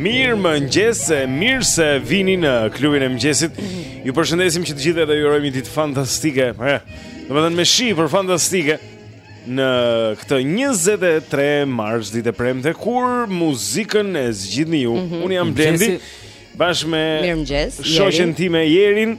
Mirëmëngjes e, mirë se vini në klubin e mëngjesit Ju përshëndesim që të gjithë dhe ju urojmë një ditë fantastike domethënë me shi por fantastike Në këtë 23 mars ditë e premte Kur muzikën e zgjidni ju mm -hmm. Unë jam Blendi bashkë me shoqen time Jerin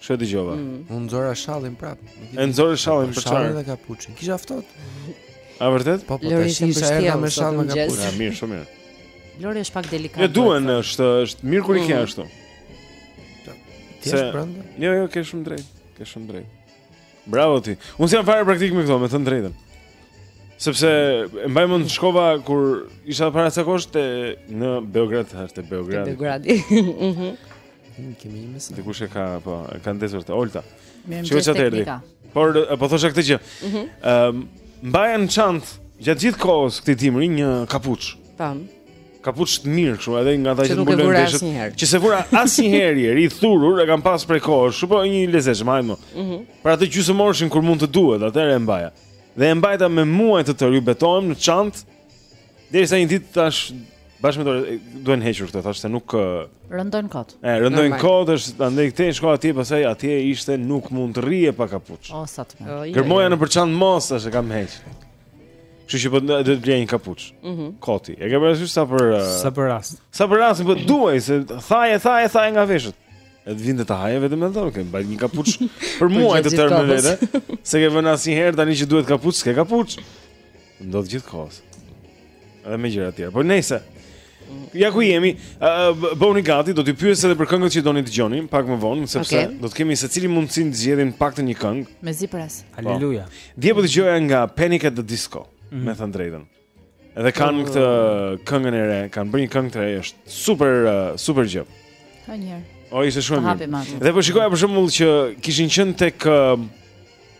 Çfarë dëgjova? Mm. Unë nxora shallin prap. E nxora shallin për çfarë? Shallin dhe kapuçin. Kisha ftohtë. A vërtetë? Po, po, Lori është e vështirë me shall me kapuçin. Ja, mirë, shumë mirë. Lori është pak delikate. Ja duan, është është mirë kur i ke mm. ashtu. Ti je brenda? Jo, jo, ke shumë të drejtë. Ke shumë të drejtë. Bravo ti. Unë s'jam fare praktik me këto, me thënë të drejtën. Sepse e mbaj mend shkova kur isha para sa kohësh te në Beograd, te Beograd. Te Beograd. Mhm. Kemi një mesazh. Dikush e ka, po, e ka ndezur te Olta. Shikoj çfarë erdhi. Por po thosha këtë gjë. Ëm, mhm. ehm, mbaja në çantë gjatë gjithë kohës këtij dimri një kapuç. Tam. Kapuç të mirë kështu, edhe nga ata që të mbulojnë veshët. Që s'e vura asnjëherë Jeri i thurur, e kam pas prej kohësh, shumë po një i lezetshëm hajmë. Ëh. Mhm. Për atë gjysmëorshin kur mund të duhet, atëherë e mbaja. Dhe e mbajta me muaj të tërë, ju betohem në çantë. Derisa një ditë thashë bashkë me dorë duhen hequr këto, thashë se më rëndojnë kot. E rëndojnë kot, është andaj këtej shko atje, pastaj atje ishte nuk mund të rrije pa kapuç. O sa të mirë. Gërmoja nëpër çantë mos tash e kam heq. Kështu që po do të blej një kapuç. Mhm. Koti. E ke parasysh sa për sa për rast. Sa për rast po duaj se thaheshe thaje thaje nga veshët. E të vinte të haje veten me dhëmbë, ke mbajtur një kapuç për muaj të tërë me vete, s'e ke vënë asnjëherë, tani që duhet kapuç, s'ke kapuç. Ndodh gjithë kohës. Edhe me gjëra të tjera. Po nejse. Ja ku jemi, uh, bëuni gati, do t'ju pyes edhe për këngët që doni të dëgjoni pak më vonë, sepse okay. do të kemi secili mundësi të zgjedhim të paktën një këngë. Mezi pres. Po. Haleluja. Dje po dëgjoja nga Panic at the Disco, mm -hmm. me thënë të drejtën. Edhe kanë këtë këngën e re, kanë bërë një këngë të re, është super uh, super gjë. Ha një herë. O ishte shumë mirë. Dhe po shikoja për shembull që kishin qenë tek uh,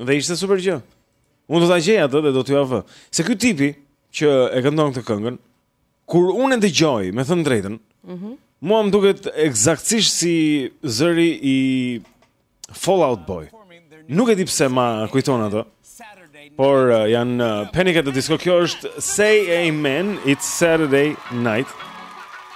Dhe ishte super gjë. Unë do ta gjej atë dhe do t'jua vë. Se ky tipi që e këndon këtë këngën, kur unë e dëgjoj, me thënë të drejtën, mm -hmm. mua më duket ekzaktësisht si zëri i Fall Out Boy. Nuk e di pse ma kujton atë. Por uh, janë uh, Panic at the Disco. Kjo është Say Amen, It's Saturday Night.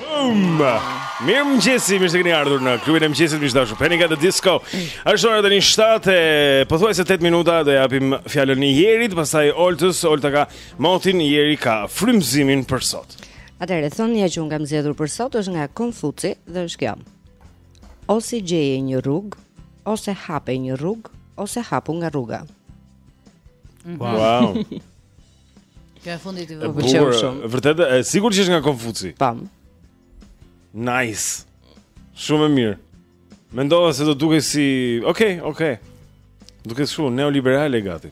Boom! Mirëmëngjesi, mirë se keni ardhur në klubin e mëngjesit, miq të dashur, Panic at the Disco. Është ora dhe një shtatë, e pothuajse 8 minuta dhe ia japim fjalën Jerit, pastaj Oltës, Olta ka motin, Jeri ka frymëzimin për sot. Atëherë, thënia që unë kam zgjedhur për sot është nga Konfuci dhe është kjo. Ose gjeje një rrugë, ose hape një rrugë, ose hapu nga rruga. Wow. Kjo e fundit më pëlqeu shumë. Vërtet, e sigurt që është nga Konfuci. Tam. Nice. Shumë e mirë. Mendova se do dukej si, okay, okay. Dukej shumë neoliberale gati.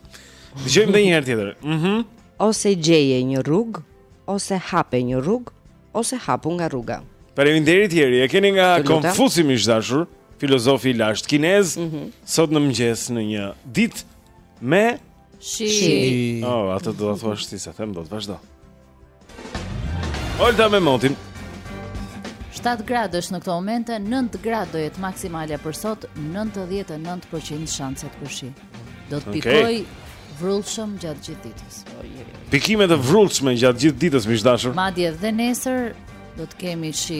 Dëgjojmë edhe një herë tjetër. Mhm. Mm ose gjeje një rrugë, ose hape një rrugë, ose hapu nga rruga. Faleminderit Jeri. E keni nga Konfuci miq të dashur, filozofi i lashtë kinez, mm -hmm. sot në mëngjes në një ditë me Shi. Oh, atë do të thuash ti se them do të vazhdojë. Olta me motin. 7 gradë është në këto momente, 9 gradë do jetë maksimalja për sot, 99% shanset për shi. Do të pikojë okay. vrullshëm gjatë gjithë ditës. Pikime të vrullshme gjatë gjithë ditës, miq të dashur. Madje dhe nesër do të kemi shi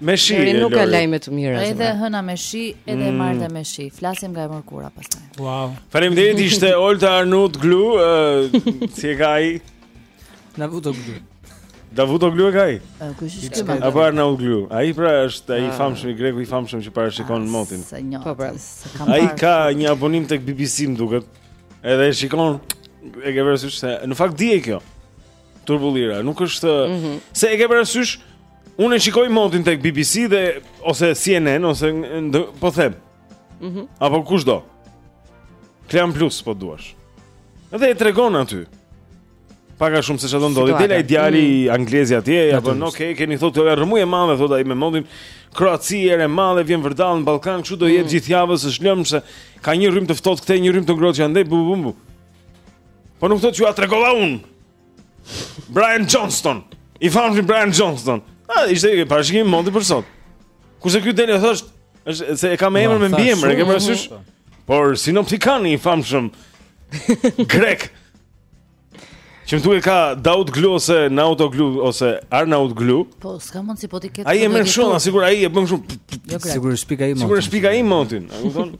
Me shi. Lori nuk ka lajme të mira. Edhe e hëna me shi, edhe mm. e marta me shi. Flasim nga e mërkura pastaj. Wow. Faleminderit ishte Olta Arnautoglu, uh, si e ka ai? Navutoglu. Davutoglu e ka ai? Kush është ky? Apo Arnautoglu. Ai pra është ai ah. i famshmi greku i famshëm që parashikon ah, motin. Po pra. Ai ka një abonim tek BBC më duket. Edhe e shikon e ke parasysh se në fakt di e kjo. Turbullira, nuk është mm -hmm. se e ke parasysh unë e shikoj motin tek BBC dhe ose CNN ose ndë, po them. Mhm. Mm apo kushdo? Klan Plus po të duash. Edhe e tregon aty. Pak a shumë se ç'do ndodhë. Del ai djali mm -hmm. anglezi atje, ia bën ok, kemi thotë ajo rrëmujë e madhe thotë ai me motin. Kjo reja e madhe vjen vërdall në Ballkan, kështu do jetë mm -hmm. gjithë javën është lëmsh. Ka një rrymë të ftohtë këtej, një rrymë të ngrohtë që andej bu bu bu. Po nuk thotë që a tregova unë. Brian Johnston. I famshëm Brian Johnston. A ishte i parashikimi i motit për sot. Kurse ky del e thotë, është se e ka me emër me mbiemër, e ke parasysh? Por sinoptikani i famshëm grek. Që më duket e ka Dautoglu ose Nautoglu ose Arnautoglu. Po, s'ka mund sido ta ketë. Ai e merr shumë, sikur ai e bën shumë. Jo, sikur e shpik ai motin. Sikur e shpik ai motin, e kupton?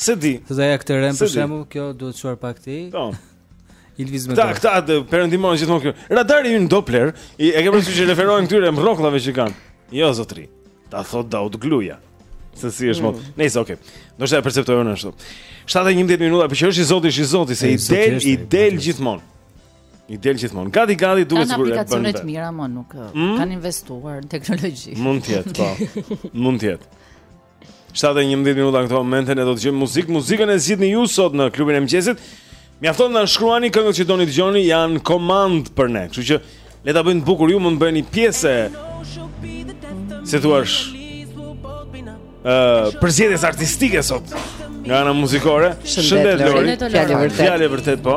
S'e di. Thotë ajo këtë renë për shembull, kjo duhet çuar pak ti. Po. Ilviz me. Se këta të perëndimit gjithmonë këtu. Radari ynë Doppler, e ke parasysh që i referohen këtyre mrrokullave që kanë. Jo zotri. Ta thotë Dautogluja. Se si është moti. Mm. Nejse okay. Do ta perceptoj unë ashtu. 7:11 minuta, por që është i zoti, është i zoti se i del, i del gjithmonë. I del gjithmonë. Gati gati duhet sigurisht. Kanë aplikacione të mira, mo nuk mm? kanë investuar në teknologji. Mund të jetë, po. Mund të jetë. 7:11 minuta në këto momente ne do të dëgjojmë muzikë, muzikën e zgjidhni ju sot në klubin e mëngjesit. Mjafton të na shkruani këngët që doni të dëgjoni, janë komandë për ne. Kështu që le ta bëjmë bukur ju, mund të bëheni pjesë. Si të thuash e përzgjedhjes artistike sot nga ana muzikore. Shëndet Lori. Fjalë e vërtetë. Fjalë e vërtetë po.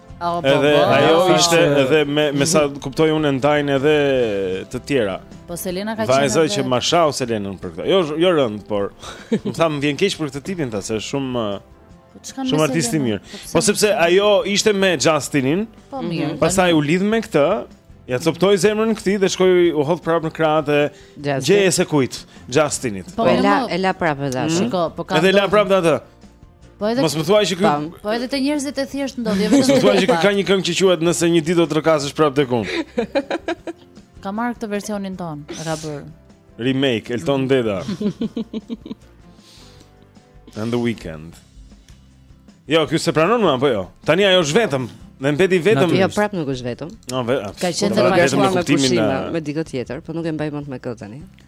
Oh, po, edhe po, ajo po, ishte që... edhe me me sa kuptoj unë ndan edhe të tjera. Po Selena ka qenë. Vajza që ma shau Selenën për këtë. Jo jo rëndë, por më tha më vjen keq për këtë tipin tha se shumë po, shumë artist i mirë. Po, po sepse ajo ishte me Justinin. Po mhm. mirë. Pastaj u lidh me këtë. Ia coptoi zemrën këtij dhe shkoi u hodh prapë në krahët e gjeje se kujt, Justinit. Po e la e la prapë dhe atë. Mhm. Shiko, po ka. Edhe la prapë atë. Po edhe Mos më thuaj që ky Po edhe te njerëzit e thjeshtë ndodhin. Mos më thuaj që ka një këngë që quhet nëse një ditë do të trokasësh prapë tek unë. Ka marrë këtë versionin tonë, e ka bërë. Remake Elton mm. Deda. And the weekend. Jo, ky s'e pranon më apo jo? Tani ajo është vetëm. Dhe mbeti vetëm. Jo, prap nuk është vetëm. Jo, ve, ka qenë vetëm me kuptimin me, me dikë tjetër, po nuk e mbaj mend me kë tani.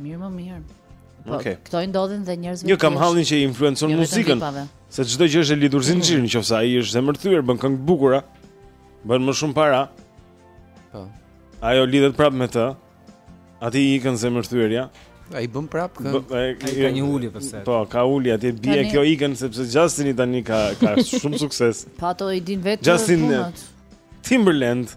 Mirë më mirë. Po, okay. Këto i ndodhin dhe njerëzve. Jo kam hallin që i influencon jo muzikën. Se çdo gjë është e lidhur zinxhir, mm. nëse ai është zemërthyer, bën këngë të bukura, bën më shumë para. Po. Ajo lidhet prapë me të. Atij i ikën zemërthyerja. Ai bën prap këngë. Ai ka një ulje pse. Po, ka ulje atje bie kjo ikën sepse Justini tani ka ka shumë sukses. Po ato i dinë vetë. Justin Timberland.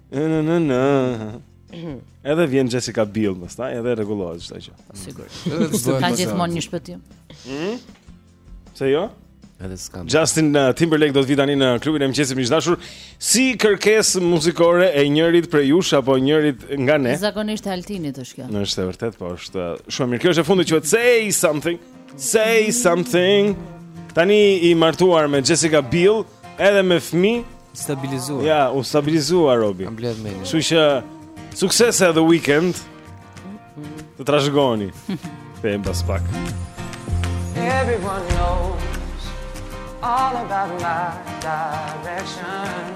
Në në në. Edhe vjen Jessica Biel pastaj, edhe rregullohet çdo gjë. Sigurisht. Ka gjithmonë një shpëtim. Mhm. Apo jo? Edhe s'kam. Justin uh, Timberlake do të vijë tani në klubin e mëngjesit miq të dashur, si kërkesë muzikore e njërit prej jush apo njërit nga ne. Zakonisht e Altinit është kjo. Është e vërtetë, po është uh, shumë mirë. Kjo është e fundit quhet Say Something. Say something. Tani i martuar me Jessica Biel. Edhe me fëmijë Stabilizuar Ja, u stabilizua robi Kam bledh me një Kështu që Suksese edhe weekend Të trashëgoni Kthehemi pas pak Everyone knows All about my direction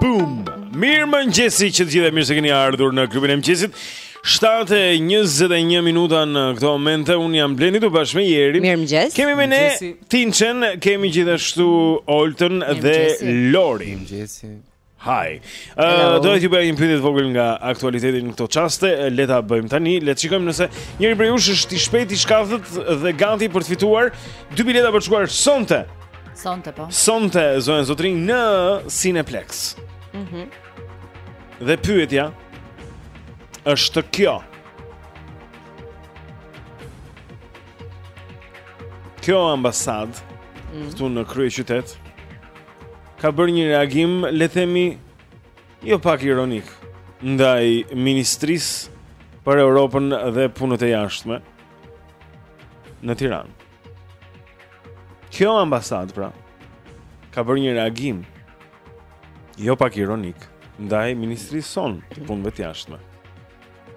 Boom! Mirëmëngjesi të gjithë e mirë se keni ardhur në klubin e mëngjesit 7.21 minuta në këto momente Unë jam Blendi këtu bashkë me Jerin Mirëmëngjesi Kemi me ne Tinçen, kemi gjithashtu Oltën dhe Lorin Mirëmëngjesi Hi. Ë uh, do të bëjmë një pyetje të vogël nga aktualiteti në këto çaste. Le ta bëjmë tani. Le të shikojmë nëse njëri prej jush është i shpejtë i shkathët dhe gati për të fituar dy bileta për të shkuar sonte. Sonte po. Sonte zonja zotërinj në Cineplex. Mhm. Mm dhe pyetja është kjo. Kjo ambasadë mm. këtu në kryeqytet. Mhm. ka bërë një reagim, le të themi, jo pak ironik ndaj ministrisë për Europën dhe punët e jashtme në Tiranë. Kjo ambasadë pra ka bërë një reagim jo pak ironik ndaj ministrisë sonë të punëve të jashtme.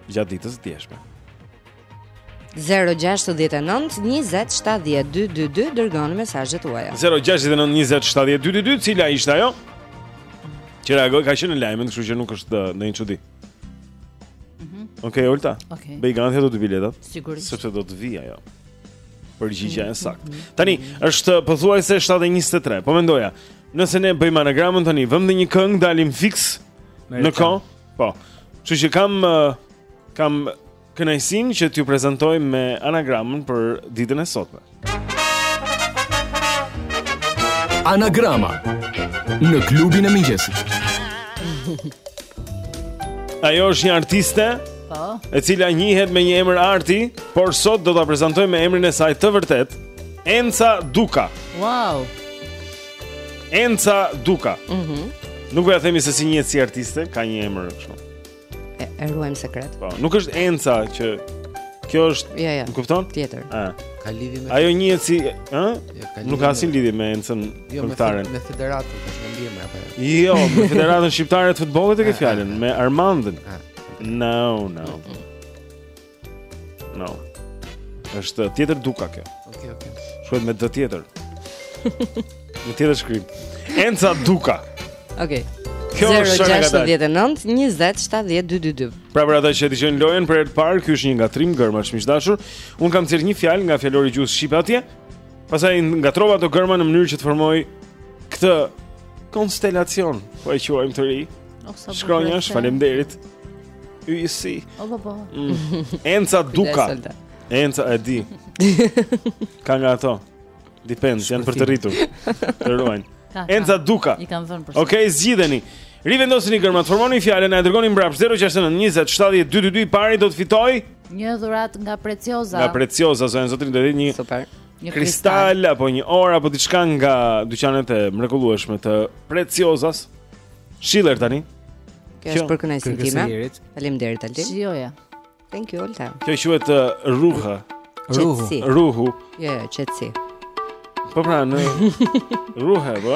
gjatë ditës së djeshme. 0-6-19-27-12-22 Dërgoni mesazhet tuaja 0-6-19-27-12-22 Cila ishte ajo? Që reagoi ka qenë në lajme Kështu që nuk është ndonjë çudi mhm. Ok, Olta okay. Bëj gati do të biletat Sigurisht Sepse do të vijë ajo Përgjigja e mhm. saktë mhm. Tani, është pothuajse 7-23 Po mendoja Nëse ne bëjmë anagramën tani Vëmë dhe një këngë dalim fiks Në kohë Po. Kështu që kam kam kënaqësinë që t'ju prezantoj me anagramën për ditën e sotme. Anagrama në klubin e mëngjesit. Ajo është një artiste po. e cila njihet me një emër arti, por sot do ta prezantoj me emrin e saj të vërtetë, Enca Duka. Wow. Enca Duka. Mhm. Mm nuk do ia themi se si njihet si artiste, ka një emër kështu. E, e ruajmë sekret. Po, nuk është Enca që kjo është, ja, ja. kupton? Tjetër. Ëh. Ka lidhje me Ajo njihet si, ë? Jo, nuk ka asnjë lidhje me Encën jo, këngëtaren. Jo, me Federatën, është me mbiemër apo jo? Jo, me Federatën Shqiptare të Futbollit e ke fjalën, me Armandin. No, no. Mm -mm. No. Është tjetër duka kjo. Okej, okay, okej. Okay. Shkruhet me d tjetër. Në tjetër shkrim. Enca Duka. Okej. Okay. Kjo është shumë e gatshme. 069 20 70 222. Pra për ata që dëgjojnë lojën për herë të parë, ky është një ngatërrim gërmash miq të dashur. Unë kam nxjerrë një fjalë nga fjalori i gjuhës shqipe atje. Pastaj ngatërrova ato gërma në mënyrë që të formoj këtë konstelacion, po e quajmë të ri. Oh, sa bukur. Shkronjash, faleminderit. Ju i si. O po po. Mm. Enca Duka. Enca e di. Ka nga ato. Depends, janë për të rritur. Të ruajnë. Enca Duka. I kanë vënë për. Okej, okay, zgjidheni. Rivendosini gërmat, formoni fjalën, na e dërgoni mbrapsht 069 20 70 222 i pari do të fitojë një dhuratë nga Preciosa. Nga Preciosa, zonja zotërinj do të jetë një. Super. Një kristal, kristal apo një orë apo diçka nga dyqanet e mrekullueshme të Preciosas. Schiller tani. Kjo është për kënaqësinë time. Faleminderit Altin. Shijoja. Thank you Olta. Kjo quhet uh, Ruhe. Ruhu. Ruhu. Jo, jo, qetësi. Po pra, në Ruhe, po.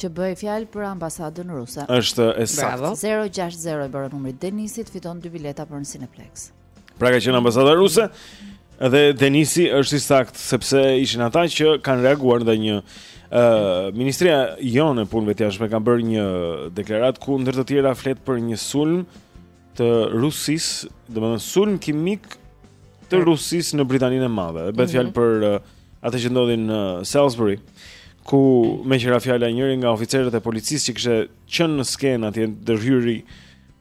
Që bëhej fjalë për ambasadën ruse. Është e saktë. 060 i bëra numrit Denisit fiton dy bileta për në Cineplexx. Pra ka qenë ambasada ruse dhe Denisi është i saktë sepse ishin ata që kanë reaguar ndaj një ë uh, ministria jonë e punëve të jashtme ka bërë një deklaratë ku ndër të tjera flet për një sulm të Rusisë, domethënë sulm kimik të Rusisë në Britaninë e Madhe. Bëhet fjalë mhm. për uh, atë që ndodhi në Salisbury, ku meqë ra fjala njëri nga oficerët e policisë që kishte qenë në skenë atje ndërhyri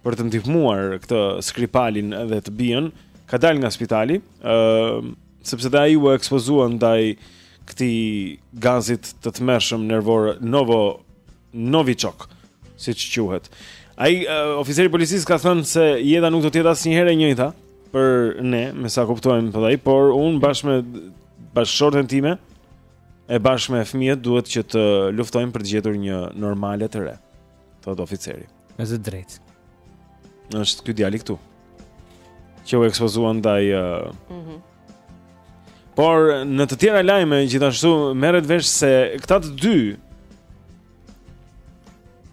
për të ndihmuar këtë Skripalin dhe të bijën, ka dalë nga spitali, ë uh, sepse dhe ai u ekspozua ndaj këtij gazit të tmerrshëm nervor Novo Novichok, siç quhet. Ai uh, oficeri i policisë ka thënë se jeta nuk do të jetë asnjëherë e njëjta për ne, me sa kuptojmë tha ai, por unë bashkë me bashkëshorten time e bashkë me fëmijët duhet që të luftojmë për të gjetur një normale të re, thotë oficeri. Me të drejtë. Është ky djali këtu. Që u ekspozuan ndaj ë uh... mm -hmm. Por në të tjera lajme gjithashtu merret vesh se këta të dy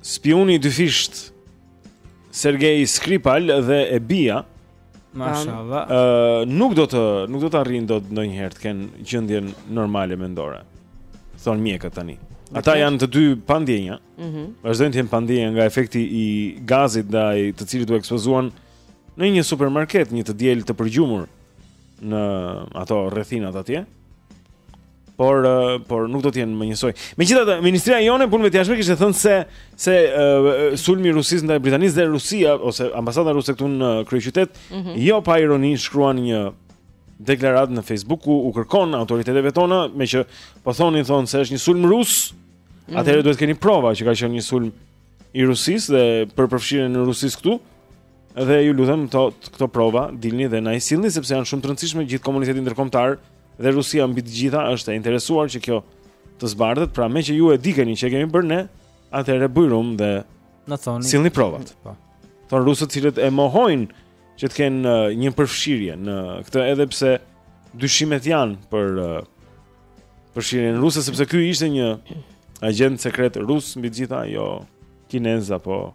spiuni i dyfishtë Sergei Skripal dhe e bija Mashallah. Ë uh, nuk do të nuk do të arrijnë dot ndonjëherë të kenë gjendjen normale mendore. Thonë mjekët tani. Ata janë të dy pa ndjenja. Mhm. Mm Vazhdojnë të jenë pa ndjenja nga efekti i gazit ndaj të cilit u ekspozuan në një supermarket, një të diel të përgjumur në ato rrethinat atje. por uh, por nuk do të jenë më njësoj. Megjithatë, Ministria jonë e Punëve të Jashtme kishte thënë se se uh, sulmi i Rusisë ndaj Britanisë dhe Rusia ose ambasada ruse këtu në kryeqytet, mm -hmm. jo pa ironi shkruan një deklaratë në Facebook ku u kërkon autoriteteve tona meqë po thonin thonë se është një sulm rus, mm -hmm. atëherë duhet të keni prova që ka qenë një sulm i Rusisë dhe për përfshirjen e Rusisë këtu. Dhe ju lutem këto këto prova dilni dhe na i sillni sepse janë shumë të rëndësishme gjithë komuniteti ndërkombëtar dhe Rusia mbi të gjitha është e interesuar që kjo të zbardhet, pra meqë ju e dikeni që e kemi bërë ne, atëherë bujrum dhe na thoni. Sillni provat. Po. Thonë rusët të cilët e mohojnë që të kenë uh, një përfshirje në këtë edhe pse dyshimet janë për uh, përfshirjen ruse sepse ky ishte një agjent sekret rus mbi të gjitha, jo kinez apo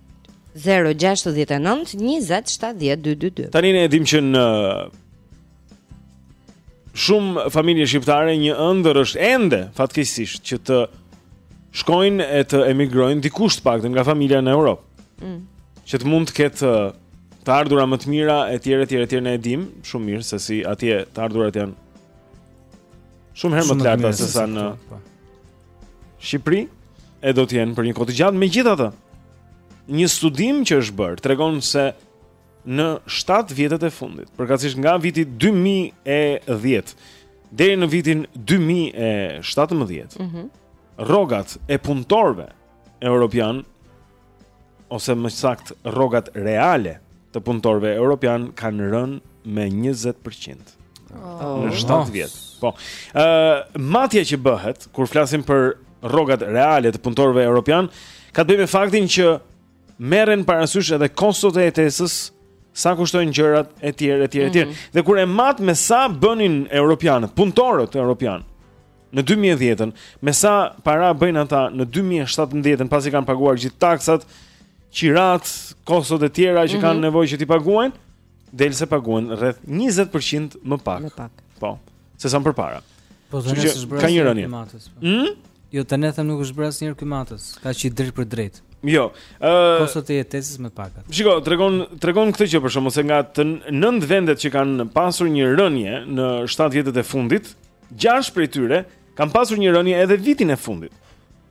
0-6-19-27-12-2 Tani ne e dimë që në shumë familje shqiptare një ëndërr është ende fatkeqësisht që të shkojnë e të emigrojnë dikush të paktën nga familja në Europë. Mm. Që të mund të ketë uh, të ardhura më të mira e tjerë e tjerë e tjerë ne e dimë shumë mirë se si atje të ardhurat janë shumë herë më të larta se sa në po. Shqipëri e do të jenë për një kohë të gjatë. Megjithatë, një studim që është bërë tregon se në 7 vjetët e fundit, përkatësisht nga viti 2010 deri në vitin 2017, mm -hmm. rrogat e punëtorëve europian ose më saktë rrogat reale të punëtorëve europian kanë rënë me 20% oh. në 7 vjet. Po. Ë uh, matja që bëhet kur flasim për rrogat reale të punëtorëve europian, ka të bëjë me faktin që merren parasysh edhe kostot e jetesës, sa kushtojnë gjërat etj etj etj. Mm -hmm. Dhe kur e mat me sa bënin europianët, punëtorët europian, në dy mijë e dhjetën, me sa para bëjnë ata në dy mijë e shtatëmbëdhjetën, pasi kanë paguar gjithë taksat, qirat, kostot e tjera që kanë Mhm. nevojë që t'i paguajnë, del se paguhen rreth 20% më pak. Më pak. Po, se sa më përpara. Po Kështu tani që s'është bërë ka një asnjëherë rënie. ky matës. po. Hm? Jo, tani them nuk është bërë asnjëherë ky matës. Ka qi drejt për drejt. Jo. Ë, Kostot e jetesës më të paka. Shiko, tregon tregon këtë gjë për shembull se nga të nëntë vendet që kanë pasur një rënie në 7 vjetët e fundit, Gjashtë prej tyre kanë pasur një rënie edhe vitin e fundit.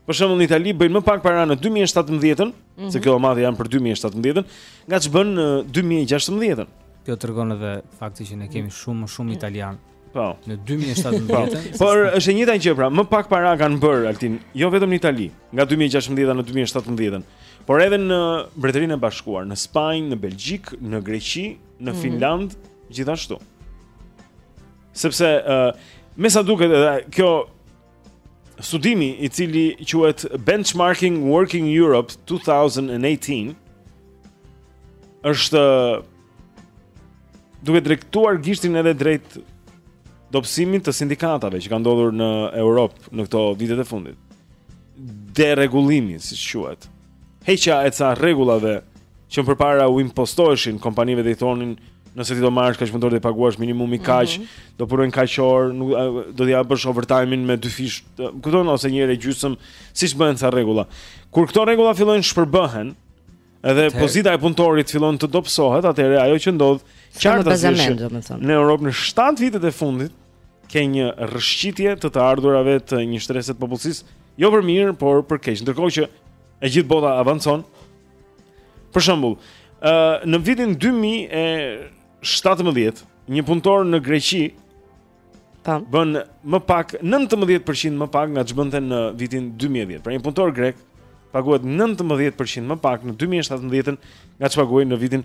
Për shembull në Itali bëjnë më pak para në 2017-ën, mm -hmm. se këto matje janë për 2017-ën, nga ç'bën në 2016-ën. Kjo tregon edhe fakti që ne kemi shumë më shumë italian. Po. Në 2017-ën. Po. Por është e njëjta gjë pra, më pak para kanë bërë Altin, jo vetëm në Itali, nga 2016-a në 2017-ën, por edhe në Mbretërinë e Bashkuar, në Spanjë, në Belgjikë, në Greqi, në mm -hmm. Finlandë, gjithashtu. Sepse ë uh, me sa duket edhe kjo studimi i cili quhet Benchmarking Working Europe 2018 është duke drejtuar gishtin edhe drejt dobësimit të sindikatave që ka ndodhur në Europë në këto vitet e fundit. Derregullimi, siç quhet. heqja e ca rregullave që më përpara u impostoheshin kompanive dhe i thonin nëse ti do marrësh kaq punëtorë do i paguash minimumi kaq, mm -hmm. do punojnë kaq orë, nuk do t'ia bësh overtime-in me dyfish, kupton ose një herë e gjysmë, siç bëhen ca rregulla. Kur këto rregulla fillojnë shpërbëhen, edhe pozita e punëtorit fillon të dobësohet, atëherë ajo që ndodh qartë asaj. Në Europë në 7 vitet e fundit, ke një rrëshqitje të të ardhurave të një shtrese të popullsisë, jo për mirë, por për keq. Ndërkohë që e gjithë bota avancon. Për shembull, ë në vitin 2017, një punëtor në Greqi Tam. Po. bën më pak 19% më pak nga ç'bënte në vitin 2010. Pra një punëtor grek paguhet 19% më pak në 2017 nga ç'paguhej në vitin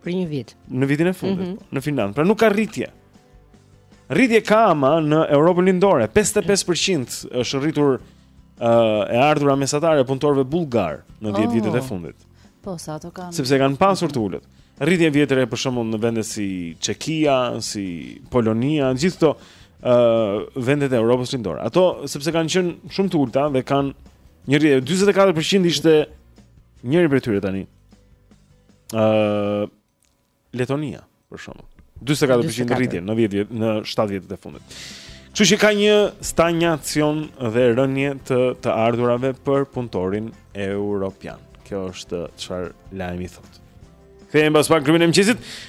Për një vit. Në vitin e fundit, mm -hmm. në Finlandë. Pra nuk ka rritje. Rritje ka ama në Europën Lindore, 55% është rritur ë uh, e ardhura mesatare e punëtorëve bullgarë në 10 oh, vitet e fundit. Po, sa ato kanë. Sepse kanë pasur të ulët. Rritje vjetore për shembull në vende si Çekia, si Polonia, gjithë këto ë uh, vendet e Europës Lindore. Ato sepse kanë qenë shumë të ulëta dhe kanë një rritje 44% ishte njëri prej tyre tani. Ëh, uh, Letonia, për shembull. 44% rritje në 10 vjet, në 7 vitet e fundit. Kështu që ka një stagnacion dhe rënie të të ardhurave për punëtorin europian. Kjo është çfarë lajmi thotë. Kthehemi pas pak në klubin e mëngjesit.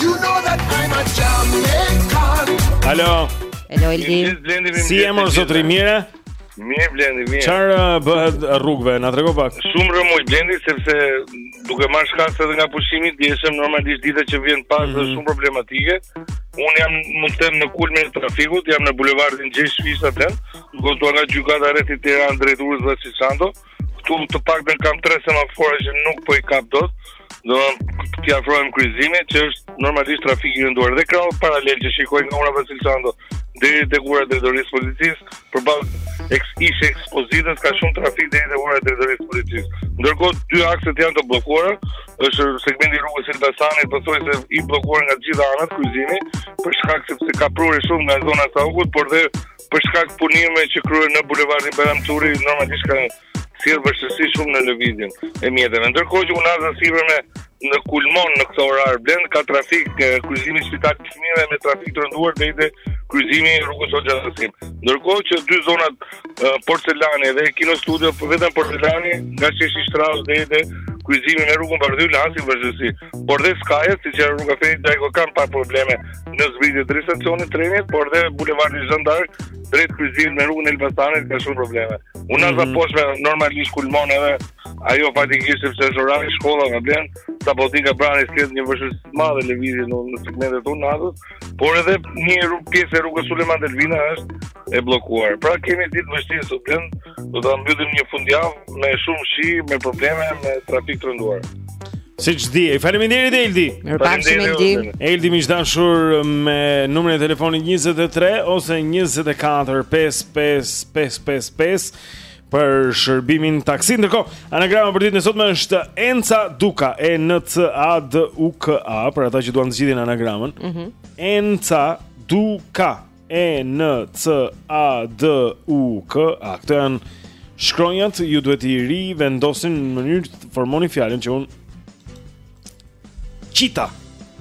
You know that I'm a Jamaican. Alo. Alo Eldi. Si jemi sot rrimë mirë? Mirë Blendi, mirë. Çfarë uh, bëhet rrugëve? Na trego pak. Shumë rëmuj Blendi sepse duke marrë shkas edhe nga pushimi i djeshëm, normalisht dita që vjen pas mm -hmm. është shumë problematike. Unë jam mund të them në kulmin e trafikut, jam në bulevardin Gjergj Fishta Blend, drejtuar nga gjykata e rrethit Tiranë drejt Urës Vasil Shanto. Këtu të paktën kam tre semaforë që nuk po i kap dot dhe t'i afrohem kryqëzimit që është normalisht trafik i rënduar dhe krahu paralel që shikoj nga ura Vasil Shanto deri te ura e drejtorisë policisë përballë eks ish ekspozitës ka shumë trafik deri te ura e drejtorisë policisë ndërkohë dy akset që janë të bllokuara është segmenti i rrugës së Elbasanit pothuajse i bllokuar nga të gjitha anët kryqëzimi për shkak se ka prurje shumë nga zona e Saukut por dhe Për shkak punimeve që kryhen në bulevardin Bajram Curri, normalisht kanë sjellë vështirësi shumë në lëvizjen e mjeteve. Ndërkohë që unaza e sipërme kulmon në këtë orar Blend ka trafik kryqëzimi i spitalit të fëmijëve me trafik të rënduar deri te kryqëzimi i rrugës Hoxha Tahsim. Ndërkohë që dy zonat uh, Porcelani dhe Kinostudio po vetëm Porcelani nga sheshi Shtraus deri te kryqëzimi me rrugën Bardhyl hasin vështirësi. Por dhe skajet, siç është rruga Ferit Xhajko kanë po probleme në zbritje drejt stacionit trenit, por dhe bulevardi Zhan d'Ark drejt kryqëzimit me rrugën e Elbasanit ka shumë probleme. Unaza mm -hmm. e poshtme normalisht kulmon edhe ajo faktikisht sepse është orari i shkollave Blend, sapo i ke pranë sjell një vështirësi të madhe lëvizje në në segmentet e Unazës, por edhe një rrugë pjesë e rrugës Sulejman Delvina është e bllokuar. Pra kemi ditë të vështirë sot Blend, do ta mbyllim një fundjavë me shumë shi, me probleme, me trafik të rënduar. Siç e di, e faleminderit Eldi Mirëpafshim Eldi Eldi miq të dashur me numërin e telefonit 23 ose 24 5555 Për shërbimin taksi Ndërkohë, anagrama për ditën e sotme është Enca Duka E në C A D U K A Për ata që duan të zgjidhin anagramën mm -hmm. Enca Duka E N C A D U K A këto janë shkronjat ju duhet t'i rivendosni në mënyrë të formoni fjalën që un qita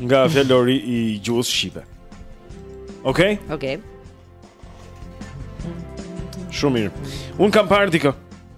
nga fjalori i gjuhës shqipe. Okej? Okej. Shumë mirë. Un kam parë dikë.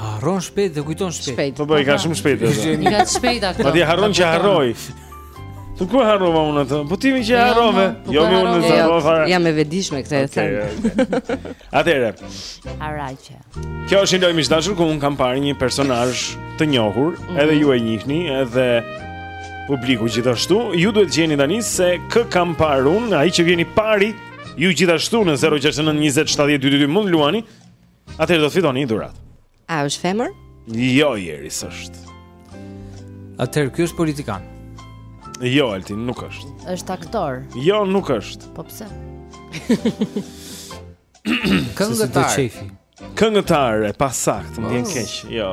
Harron shpejt dhe kujton shpejt. Shpejt. Po po, i ka shumë shpejt. I ka shpejt atë. Madje harron që harroi. Po ku harrova unë atë? Po ti më që harrove. Po jo më unë sa po fare. Jam e vetëdijshme këtë e them. Atëhere. Kjo është një lojë e dashur ku un kam parë një personazh të njohur, mhm. edhe ju e njihni, edhe publiku gjithashtu. Ju duhet të gjeni tani se kë kam parë un, ai që vjen i pari, ju gjithashtu në 069 20 70 222 mund të luani. Atëherë do të fitoni një dhuratë. A është femër? Jo, Jeri, s'është. Atëherë ky është politikan. Jo, Altin, nuk është. Është aktor. Jo, nuk është. Po pse? Këngëtar. Këngëtar e pasaktë, më vjen keq. Jo.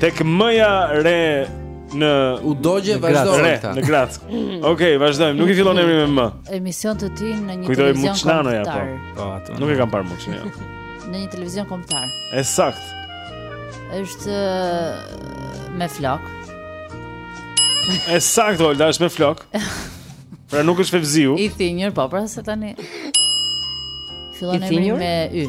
Tek M-ja re, u dogje vazhdon këta. Në grackë. Okej, vazhdojmë. Nuk i fillon emri me M. Emision të tij në një Kujtoj televizion Muç Nano, po. kombëtar. Po, po atë. Nuk e kam parë Muç Nanon. Jo. në një televizion kombëtar. E saktë. Është me flok. E saktë, Olda, është me flok. Pra nuk është Fevziu. I thinjur, po, pra se tani. Fillon emri me y.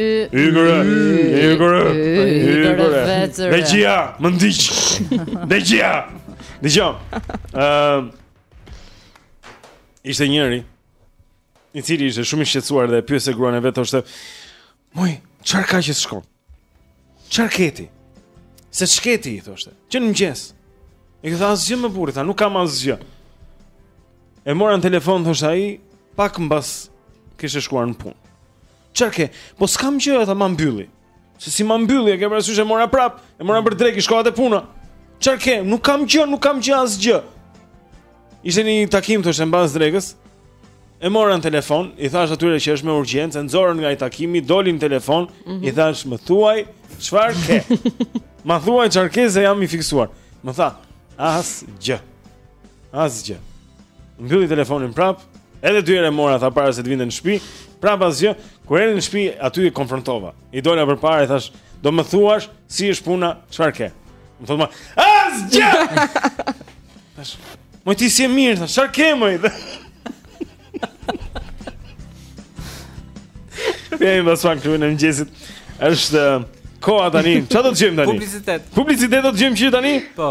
Ygëre, ygëre, ygëre, vecëre Regjia, më ndiq Regjia Regjia uh, Ishte njëri I cili ishte shumë i shqetësuar dhe pyeste gruan e vet, i thoshte Moj, çfarë ka që s'shkon? Çfarë ke ti? Se ç'ke ti, i thoshte Që në mëgjes I tha asgjë more burrë, tha, nuk kam asgjë E mora në telefon, thoshte ai Pak mbasi kishte shkuar në punë Çfarë ke? Po s'kam gjë, tha, ma mbylli. Se si ma mbylli, e ke parasysh e mora prap, e mora për drekë, i shkova te puna. Çfarë ke? Nuk kam gjë, nuk kam gjë asgjë. Ishte në takim thoshte mbas drekës. E mora në telefon, i thash atyre që është me urgjencë, e nxorën nga takimi, doli në telefon, mhm. i thash më thuaj çfarë ke. ma thuaj çfarë ke se jam i fiksuar. Më tha, asgjë. Asgjë. Mbylli telefonin prap, edhe dy herë mora tha para se të vinte në shtëpi, prap asgjë. Kur erdhi në shtëpi, aty e konfrontova. I dola përpara i thash, "Do më thuash si është puna, çfarë ke?" Më thotë, "Asgjë." Tash, "Moj ti s'je mirë, tha, "Çfarë ke moj?" Kemi pas pak këtu në mëngjesit. Është koha tani. Çfarë do të gjejmë tani? Publicitet. Publicitet do të gjejmë që tani? Po.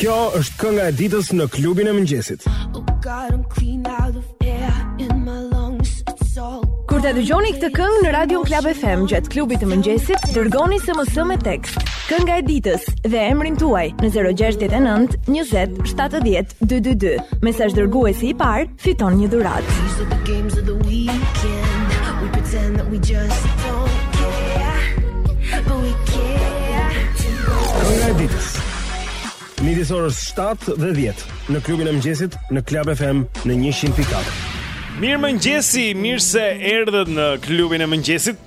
Kjo është kënga e ditës në klubin e mëngjesit. Kur ta dëgjoni këtë këngë në Radio Klab FM gjatë klubit të mëngjesit, dërgoni SMS me tekst Kënga e ditës dhe emrin tuaj në 069 20 70 222. Mesazh dërguesi i parë Fiton një dhuratë. Kënga e ditës. Midis orës 7 dhe 10 në klubin e mëngjesit në Club FM në 100.4. Mirë mëngjesi, mirë se erdhët në klubin e mëngjesit.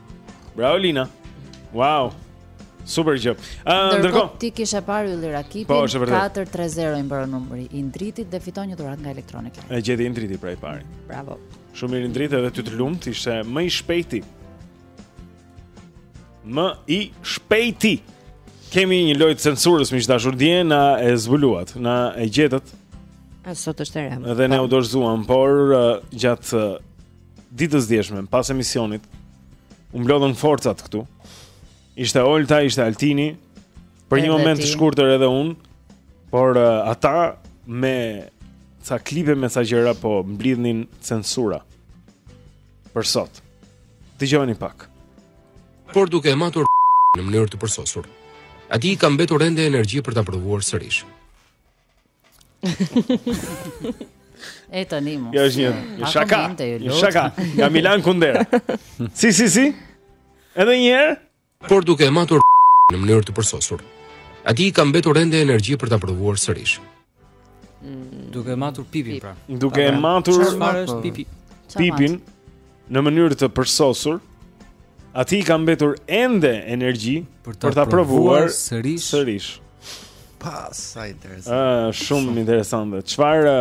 Bravo Lina. Wow. Super gjë. Ëh, ndërkohë ti kishe parë Ylli Rakipin po, 430 i mbaron numri i Indritit dhe fiton një dhuratë nga Electronic Line. E gjeti Indriti pra i pari. Bravo. Shumë mirë Indrit edhe ty të lumt, ishte më i shpejti. Më i shpejti. Kemi një lojë të censurës miq të dashur dje na e zbuluat, na e gjetët. A sot është e rëndë. Dhe ne u dorëzuam, por uh, gjatë uh, ditës së djeshme, pas emisionit, u mblodhën forcat këtu. Ishte Olta, ishte Altini, për një moment të shkurtër edhe unë, por uh, ata me ca klipe me ca gjëra po mblidhnin censura. Për sot. Dëgjojeni pak. Por duke e matur në mënyrë të përsosur, atij i ka mbetur ende energji për ta provuar sërish. E tani mos. Kjo është një një shaka. Një shaka. Nga Milan Kundera. Si si si? Edhe një herë, por duke e matur në mënyrë të përsosur, atij i ka mbetur ende energji për ta provuar sërish. Mm. Duke e matur pipin pra. Duke e matur Çfarë është pipi? Pipin. në mënyrë të përsosur, atij i ka mbetur ende energji për ta provuar, provuar sërish. sërish. Pa, sa interesant. Ah, shumë, shumë interesante. Çfarë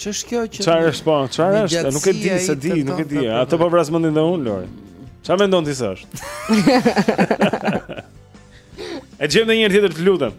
Ç'është kjo që Çfarë është po? Çfarë është? Nuk e di se di, nuk e di. Atë po vras mendin dhe unë, Lori. Çfarë mendon ti se është? Dëgjojmë dhe një herë tjetër të lutem.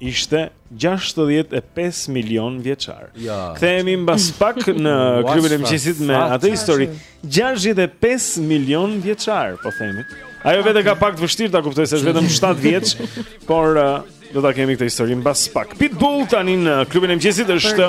ishte 65 milion vjeçar. Ja. Kthehemi mbas pak në klubin e mëngjesit me atë histori 65 milion vjeçar, po themi. Ajo vetë e ka pak të vështirë ta kuptojë se është vetëm 7 vjeç, por uh, do ta kemi këtë histori mbas pak. Pitbull tani në klubin e mëngjesit është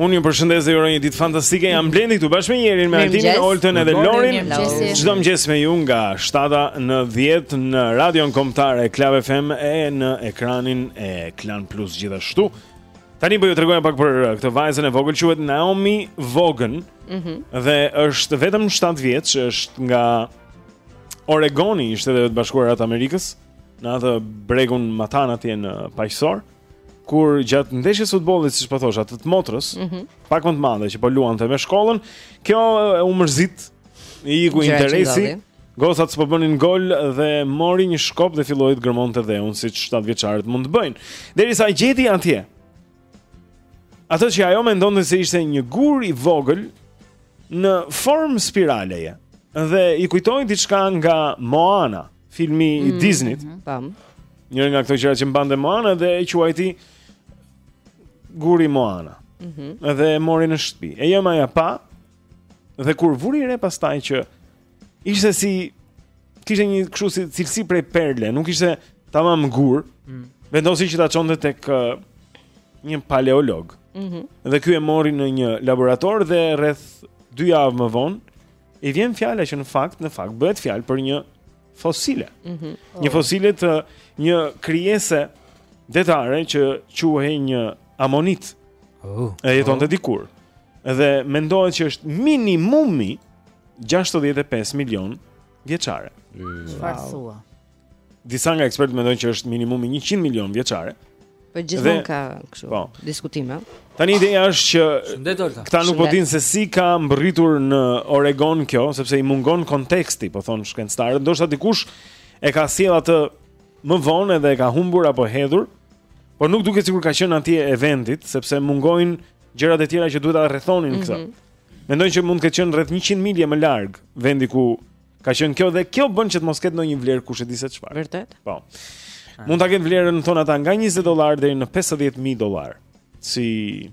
Unë ju përshëndes dhe ju uroj një ditë fantastike. Jam Blendi këtu bashkë me Erin, me Altinin, Oltën, edhe Lorin. Çdo mëngjes me ju nga 7-a në 10 në Radion Kombëtare Club FM e në ekranin e Klan Plus gjithashtu. Tani po ju tregoj pak për uh, këtë vajzën e vogël quhet Naomi Vogan. Mhm. Mm dhe është vetëm 7 vjeç, është nga Oregoni, i Shteteve të Bashkuara të Amerikës, në atë bregun matanë atje në Paqësor. kur gjatë ndeshjes së futbollit siç po thosha të motrës, mm -hmm. pak më të madhe që po luante me shkollën, kjo u mërzit i iku interesi. Gocat s'po bënin gol dhe mori një shkop dhe filloi të gërmonte dheun siç 7 vjeçarët mund të bëjnë. Derisa gjeti atje atë që ajo mendonte se ishte një gur i vogël në formë spiraleje dhe i kujtoi diçka nga Moana. filmi mm, i Disneyt. Mm, Tam. Njëri nga këto gjërat që mbante Moana dhe e quajti Guri Moana. Ëh. Mm -hmm. Dhe e mori në shtëpi. E ëma ia pa. Dhe kur vuri re pastaj që ishte si kishte një kështu si cilësi prej perle, nuk ishte tamam gur. Mm. Vendosi që ta çonte tek uh, një paleolog. Ëh. Mm -hmm. Dhe ky e mori në një laborator dhe rreth 2 javë më vonë I vjen fjala që në fakt, në fakt bëhet fjalë për një fosile. Mm -hmm. Një fosile të një krijese detare që quhej një amonit. Oh. E jetonte oh. dikur. Dhe mendohet që është minimumi 65 milion vjeçare. Çfarë mm. wow. thua? disa nga ekspertët mendojnë që është minimumi 100 milion vjeçare. Po gjithmonë ka kështu po, diskutime. Tani ideja është që Shëndet, këta nuk po dinë se si ka mbërritur në Oregon kjo, sepse i mungon konteksti, po thonë shkencëtarët, ndoshta dikush e ka sjellë atë më vonë edhe e ka humbur apo hedhur, por nuk duket sikur ka qenë atje e vendit, sepse mungojnë gjërat e tjera që duhet ta rrethonin këtë. Mm -hmm. Mendojnë që mund të ketë qenë rreth 100 milje më larg vendi ku Ka qenë kjo dhe kjo bën që të mos ketë ndonjë vlerë kush e di se çfarë. Vërtet? Po. Ah. Mund ta ketë vlerën thonë ata nga 20 dollar deri në 50000 dollar si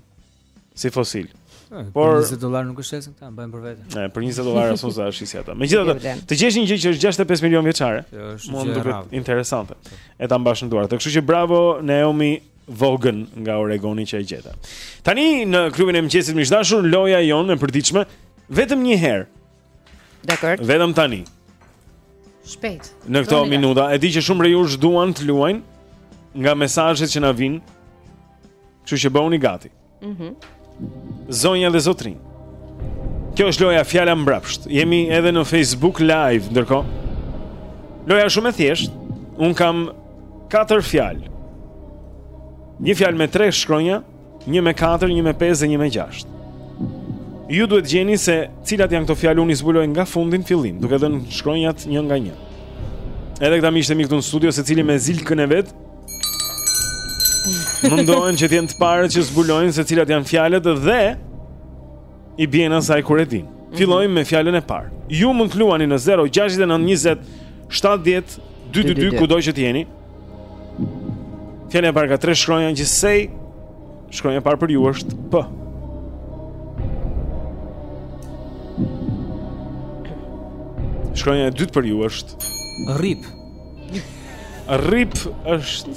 si fosil. Ah, Por 20 dollar nuk e shes këtë, e mbajmë për vete. Ne, për 20 dollar as unë s'e shisja atë. Megjithatë, të gjesh një gjë që është 65 milion vjeçare. Kjo është shumë interesante. E ta mbash në duar. Kështu që bravo Naomi Vogan nga Oregoni që e gjeti. Tani në klubin e mëngjesit miq të dashur loja jonë e përditshme vetëm një herë Dakord. Vetëm tani. Shpejt. Në këto minuta, e di që shumë prej jush duan të luajnë nga mesazhet që na vijnë. Kështu që bëuni gati. Mhm. Mm Zonja dhe zotërinj. Kjo është loja fjala mbrapsht. Jemi edhe në Facebook Live ndërkohë. Loja shumë e thjeshtë. Unë kam katër fjalë. Një fjalë me tre shkronja, 1 me 4, 1 me 5 dhe 1 me 6. Ju duhet të gjeni se cilat janë këto fjalë unë i zbuloj nga fundi në fillim, duke dhënë shkronjat një nga një. Edhe këta miqtë e mi këtu në studio, secili me zilkën e vet. Mundohen që të jenë të parët që zbulojnë se cilat janë fjalët dhe I bien asaj kur e din. Mhm. Fillojmë me fjalën e parë. Ju mund të luani në 069 20 70 222 kudo që të jeni. Fjala e parë ka tre shkronja gjithsej shkronja e parë për ju është P. Shkronja e dytë për ju është Rrip. Rrip është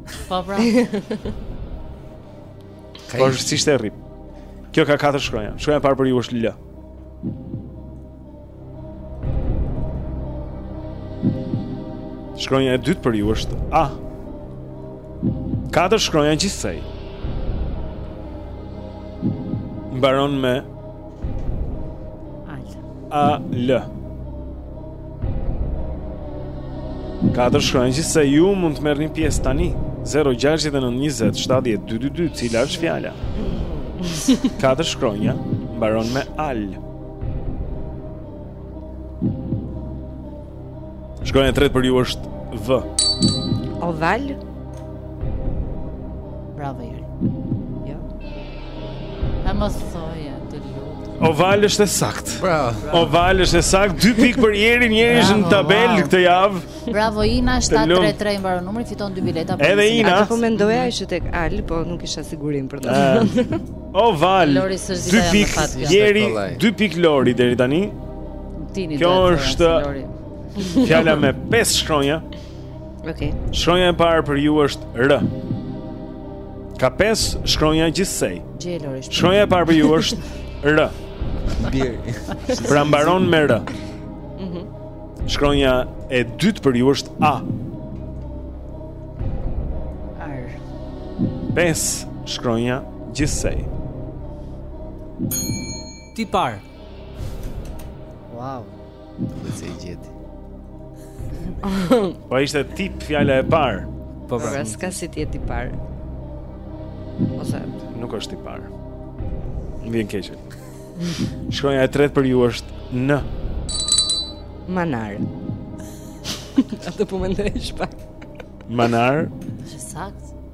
Po pra. Po është s'ishte rrip. Kjo ka katër shkronja. Shkronja e parë për ju është L. Shkronja e dytë për ju është A. Katër shkronja gjithsej. Mbaron me A L. Katër shkronja gjithsej ju mund të merrni një pjesë tani 0-6-9-20-70-2-2-2 Cila është fjala Katër shkronja mbaron me A L Shkronja e tretë për ju është V. Oval. Bravo Jeri. Jo. A mos thuaj të lutem. Oval është e saktë. Bravo. Oval është e saktë. Dy pikë për Jerin, Jeri është në tabelë wow. këtë javë. Bravo Ina 733 i mbaron numri, fiton dy bileta për. Edhe Ina. Atë po mendoja ishte tek Al, po nuk isha i sigurt për të. Oval. Lori s'është zgjidhja më fat. Jeri, dy pikë Lori deri tani. Kjo është fjala me 5 shkronja. Okej. Okay. Shkronja e parë për ju është R. Ka 5 shkronja gjithsej. Gjelori. Shkronja e parë për ju është R. Biri. Pra mbaron me R. Mhm. Shkronja e dytë për ju është A. R. 5 shkronja gjithsej. Ti i parë. Wow. Dhe se i gjeti. Po ishte tip fjala e parë. Po pra, pra s'ka si të jetë i parë. Ose nuk është i parë. Më vjen keq. Shkronja e tretë për ju është N. Manar. Atë po mendoj çfarë? Manar. Është e saktë.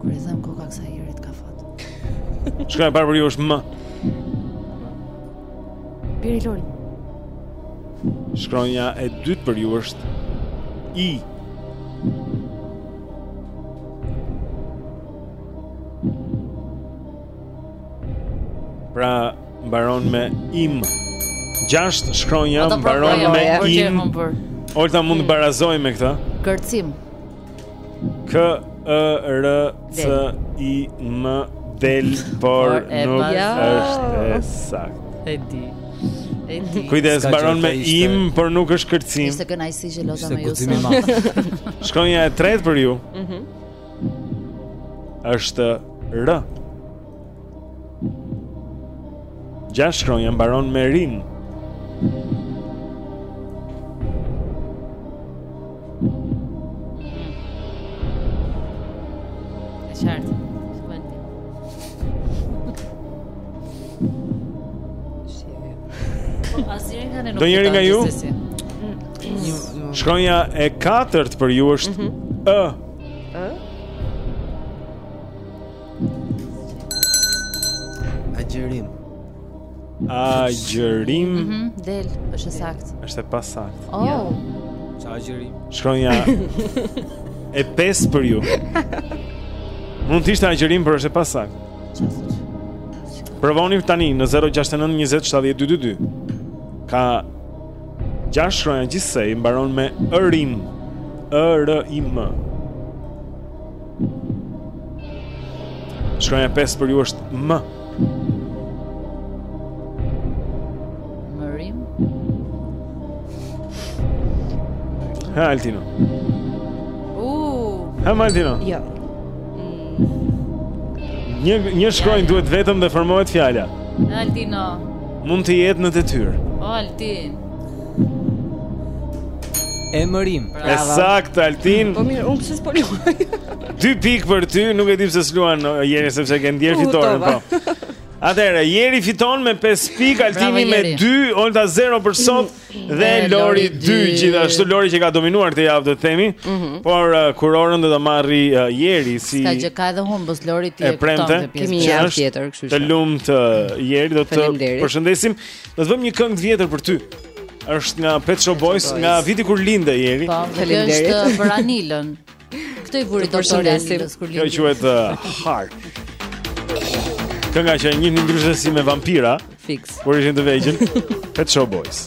Kur i them koka kësaj herit ka fat. Çka e barbari është më? Piri Lori. Shkronja e dytë për ju është i. Pra Mbaron me im. Gjashtë shkronja mbaron me im. Olta mund të barazoj me këtë. Kërcim. K Ë R C I M del por nuk është e saktë. E di. E di. Kujdes mbaron me im, por nuk është kërcim. Ishte kënaqësi që luajta me ju. Shkronja e tretë për ju. Mhm. Është R. Gjashtë shkronja mbaron me rim. Do njëri nga ju? Shkronja e katërt për ju është mm -hmm. Ë. Agjërim. Agjërim. Mhm, mm del, është e saktë. Është e pasaktë. Oh. Jo. S'është agjërim? Shkronja e pestë për ju. Mund të ishte agjërim, por është e pasaktë. Provoni tani në 069 20 70 222. Ka gjashtë shkronja gjithsej mbaron me ërim. Ë R I M. Shkronja 5 për ju është M. Mërim. Ha Altino. Uh. Ha Altino. Jo. Ja. Një shkronjë duhet vetëm dhe formohet fjala. Altino. Mund të jetë në detyrë. Altin. Emërim. E saktë Altin. Po mirë, unë pse s'po luaj? Dy pikë për ty, nuk e di pse s'luan uh, Jeri sepse ke ndjerë fitoren, po. Atëherë, Jeri fiton me 5 pikë, Altini me 2, Olta 0 për sot mm. dhe Lori 2 gjithashtu Lori që ka dominuar këtë javë do të thoja. Mhm. Por uh, kurorën do ta marrë uh, Jeri S'ka gjë ka edhe humbës Lori ti e premte. Kemi një tjetër, kështu që. Të lumtë Jeri, do të përshëndesim. Do të bëjmë një këngë të vjetër për ty. Është nga Pet Shop Boys, nga viti kur lindi Eri. Po, faleminderit. Është për Anilën. Këtë i vuri doktori Anilës kur lindi. Kjo quhet uh, Heart. Kënga që njihni ndryshe si me vampira Fix kur ishin të veçantë Pet Shop Boys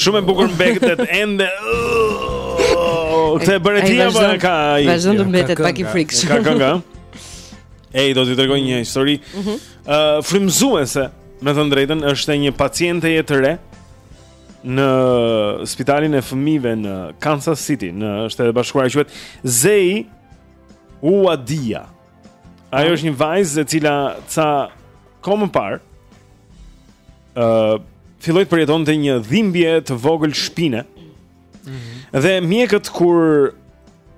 Shumë e bukur mbetet ende. Këtë e bërë ti apo e ka ai? Vazhdon të mbetet pak i frikshëm. Ka kënga. Ej, do t'i tregoj një histori. Mhm. Ë, frymëzuese. Me thënë të drejtën, është e një pacienteje të re në spitalin e fëmijëve në Kansas City, në Shtetet e Bashkuara quhet Zei Uadia. Ajo është një vajzë e cila ca kohë më parë ë uh, filloi të përjetonte një dhimbje të vogël shpine Dhe mjekët kur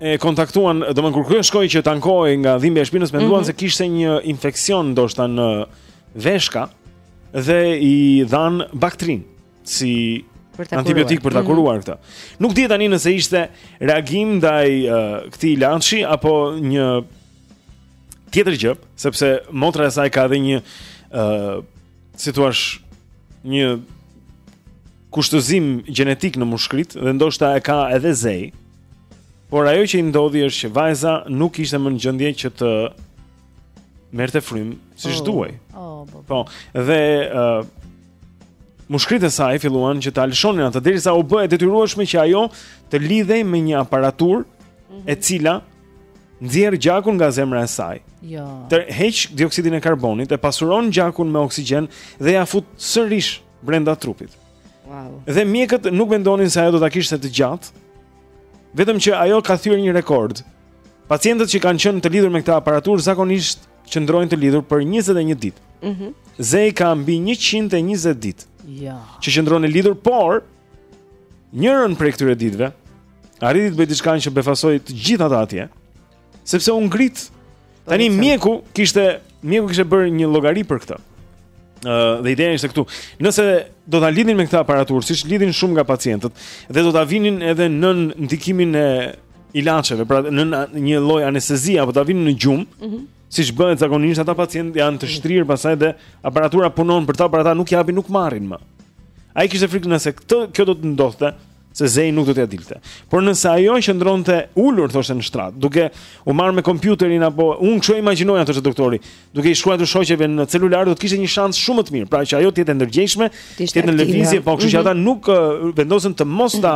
e kontaktuan, domethënë kur kjo shkoi që t'ankohej nga dhimbja e shpinës, menduan mm -hmm. se kishte një infeksion ndoshta në veshka dhe i dhanë baktrim si antibiotik për ta mhm. kuruar këtë. Mm -hmm. Nuk dihet tani nëse ishte reagim ndaj uh, këtij ilaçi apo një tjetër gjë, sepse motra e saj ka edhe një uh, si thua një kushtëzim gjenetik në mushkëritë dhe ndoshta e ka edhe Zei. Por ajo që i ndodhi është që vajza nuk ishte më në gjendje që të merrte frymë siç oh, duhej. Oh, po, po. po, dhe ë uh, mushkëritë e saj filluan që ta lëshonin atë derisa u bë e detyrueshme që ajo të lidhej me një aparaturë mm -hmm. e cila nxjerr gjakun nga zemra e saj. Jo. Të heq dioksidin e karbonit, e pasuron gjakun me oksigjen dhe ia fut sërish brenda trupit. Wow. Dhe mjekët nuk mendonin se ajo do ta kishte të gjatë. Vetëm që ajo ka thyer një rekord. Pacientët që kanë qenë të lidhur me këtë aparaturë zakonisht qëndrojnë të lidhur për 21 ditë. Mhm. Mm Zei ka mbi 120 ditë. Jo. Që qëndron e lidhur, por njërën prej këtyre ditëve arriti të bëjë diçka që befasoi të gjithë ata atje. Sepse u ngrit. Tani mjeku kishte mjeku kishte bërë një llogari për këtë. Ë uh, dhe ideja ishte këtu. Nëse do ta lidhnin me këtë aparaturë, siç lidhin shumë nga pacientët dhe do ta vinin edhe nën ndikimin e ilaçeve, pra në një lloj anestezie apo ta vinin në gjumë, mm -hmm. siç bëhet zakonisht ata pacientë janë të shtrirë pastaj dhe aparatura punon për ta, por ata nuk japin, nuk marrin më. Ai kishte frikën se këtë kjo do të ndodhte, se Zei nuk do t'ia dilte. Por nëse ajo qëndronte ulur thoshte në shtrat, duke u marrë me kompjuterin apo un kshu imagjinoja thoshte doktori, duke i shkruar shoqeve në celular do të kishte një shans shumë më të mirë, pra që ajo të jetë e ndërgjegjshme, të jetë në lëvizje, po kështu që mhm. ata nuk vendosën të mos ta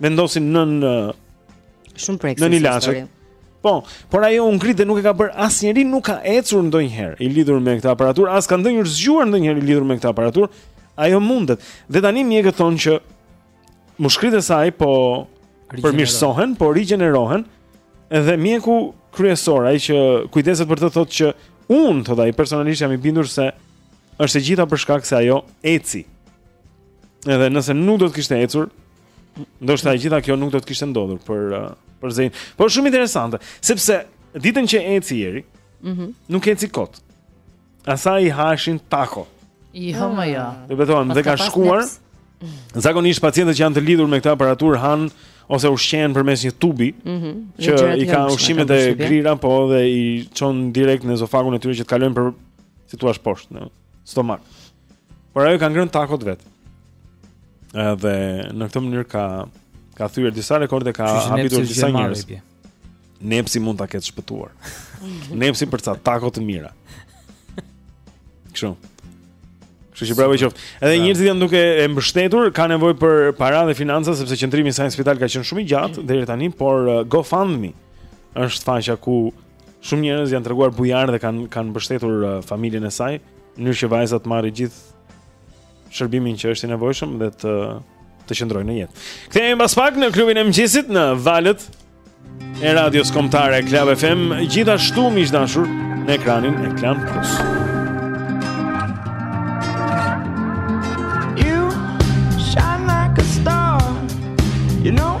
vendosin nën shumë prekë. Nën ilaçe. Po, por ajo u ngrit dhe nuk e ka bërë asnjëri nuk ka ecur ndonjëherë i lidhur me këtë aparaturë, as ka ndonjëherë zgjuar ndonjëherë i lidhur me këtë aparaturë. Ajo mundet. Dhe tani mjekët thonë që mushkëritë e saj po përmirësohen, po rigjenerohen, edhe mjeku kryesor ai që kujdeset për të thotë që unë thotë ai personalisht jam i bindur se është e gjitha për shkak se ajo eci. Edhe nëse nuk do të kishte ecur, ndoshta e gjitha kjo nuk do të kishte ndodhur për uh, për Zein. Po shumë interesante, sepse ditën që eci Eri, mm -hmm. nuk eci kot. Asaj i haheshin tako. I hëmë jo. Dhe betohem, dhe ka shkuar. Zakonisht pacientët që janë të lidhur me këtë aparaturë han ose ushqehen përmes një tubi mm -hmm. që i ka ushqimet e grira po dhe i çon direkt në ezofagun e tyre që të kalojnë për si i thua poshtë në stomak. Por ajo ka ngrënë takot vetë. Edhe në këtë mënyrë ka ka thyer disa rekorde ka habitur disa njerëz. Nepsi mund ta ketë shpëtuar. Nepsi për ca tako të mira. Kështu. Kështu që bravo qoftë. Edhe njerëzit janë duke e mbështetur, ka nevojë për para dhe financa sepse qëndrimi i saj në spital ka qenë shumë i gjatë mm. deri tani, por uh, GoFundMe është faqja ku shumë njerëz janë treguar bujarë dhe kanë kanë mbështetur uh, familjen e saj, në mënyrë që vajza të marrë gjithë shërbimin që është i nevojshëm dhe të të qëndrojë në jetë. Kthehemi pas pak në klubin e mëngjesit në valët e radios kombëtare Club FM, gjithashtu miq të dashur në ekranin e Klan Plus. You shine like a star. You know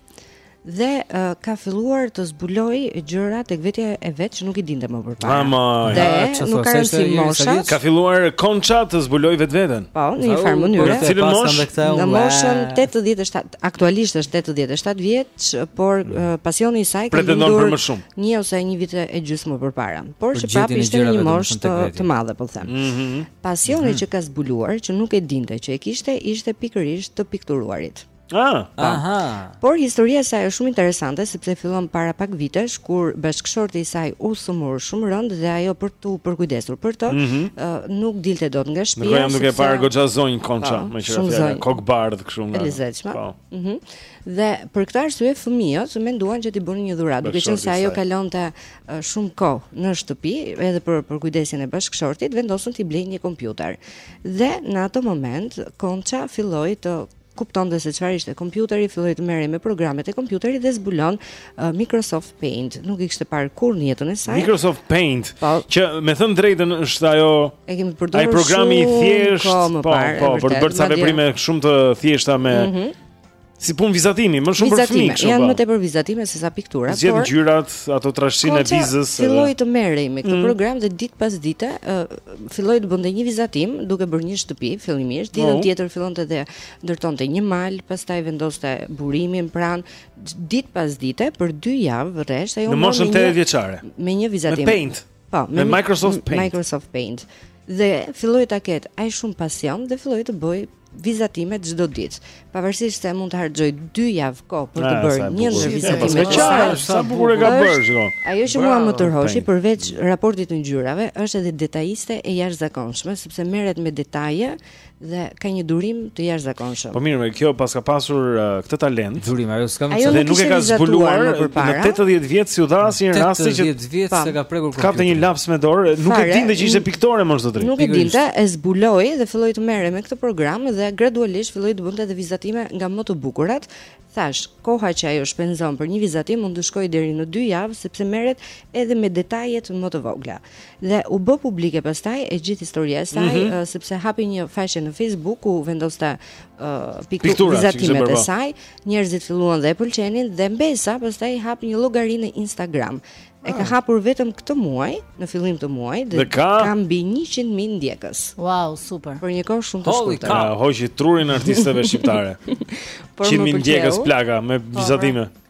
dhe uh, ka filluar të zbulojë gjëra tek vetja e vet që nuk i dinte më përpara. Ama, dhe ha, ah, nuk ka rëndësi mosha. Ka filluar Konça të zbulojë vetveten. Po, në një farë mënyre. Në cilën moshë? Në moshën 87, aktualisht është 87 vjeç, por uh, pasioni i saj ka lindur pak a shumë. Një ose një vit e gjysmë më përpara. Por që prapë ishte në një moshë të, të madhe, po them. Mm -hmm. Pasioni mm -hmm. që ka zbuluar që nuk e dinte që e kishte ishte pikërisht të pikturuarit. Ah, Aha. Por historia e saj është shumë interesante sepse fillon para pak vitesh kur bashkëshorti i saj u sëmur shumë rënd dhe ajo për tu përkujdesur për të, mm -hmm. uh, nuk dilte dot nga shtëpia. Ne jam duke parë goxha zonj konça, po, me qenë fjala kok bardh kështu nga. E lezetshme. Po. Mhm. Mm dhe për këtë arsye fëmijët menduan që ti bënin një dhuratë, duke qenë se ajo kalonte uh, shumë kohë në shtëpi, edhe për përkujdesjen e bashkëshortit, vendosën ti blejnë një kompjuter. Dhe në atë moment konça filloi të kuptonte se çfarë ishte kompjuteri, filloi të merrej me programet e kompjuterit dhe zbulon uh, Microsoft Paint. Nuk e kishte parë kurrë në jetën e saj. Microsoft Paint, pa, po. që me thënë drejtën është ajo e kemi përdorur ai programi i thjeshtë, po, po, po, për të bërë ca veprime shumë të thjeshta me mm -hmm. Si pun vizatimi, më shumë vizatime, për fëmijë kështu. Janë më tepër vizatime se sa piktura, por. Zgjedh ngjyrat, ato trashësin e vizës. Filloi të merrej me këtë mm. program dhe ditë pas dite, uh, filloi të bënte një vizatim duke bërë një shtëpi fillimisht, ditën oh. tjetër fillonte dhe ndërtonte një mal, pastaj vendoste burimin pranë dit pas dite për 2 javë rresht ajo në moshën 80 vjeçare. Me një vizatim. Me Paint. Po, me, me Microsoft Paint. Microsoft Paint. Dhe filloi ta ketë aq shumë pasion dhe filloi të bëj vizatime çdo ditë. Pavarësisht se mund të harxhoj 2 javë kohë për të bërë një nga vizatimet. Është qartë, sa bukur e ka bërë, shikon. Ajo që mua më tërhoqi përveç raportit të ngjyrave është edhe detajiste e jashtëzakonshme, sepse merret me detaje dhe ka një durim të jashtëzakonshëm. Po mirë, ore kjo paska pasur uh, këtë talent. Durim, ajo s'ka më. Ajo nuk e ka zbuluar në 80 vjet si u dha asnjë rast që Vjet se ka prekur kompjuterin. Kapte një laps me dorë, nuk e dinte që ishte piktore mo zotri. Nuk e dinte, e zbuloi dhe filloi të merrej me këtë program dhe gradualisht filloi të bënte edhe vizatime nga më të bukurat. Thash, koha që ajo shpenzon për një vizatim mund të shkojë deri në 2 javë sepse merret edhe me detajet më të vogla. Dhe u bë publike pastaj e gjithë historia e saj, mm -hmm. uh, sepse hapi një faqe në Facebook ku vendoste uh, pikturat e saj Njerëzit filluan dhe e pëlqenin dhe mbesa pastaj hap një llogari në Instagram. E ka ah. hapur vetëm këtë muaj, në fillim të muajit dhe ka, ka mbi 100 mijë ndjekës. Wow, super. Për një kohë shumë të shkurtër. Ia hoqi trurin artisteve shqiptare. Por më pëlqeu. 100 mijë ndjekës plaka me vizatime. Po, po.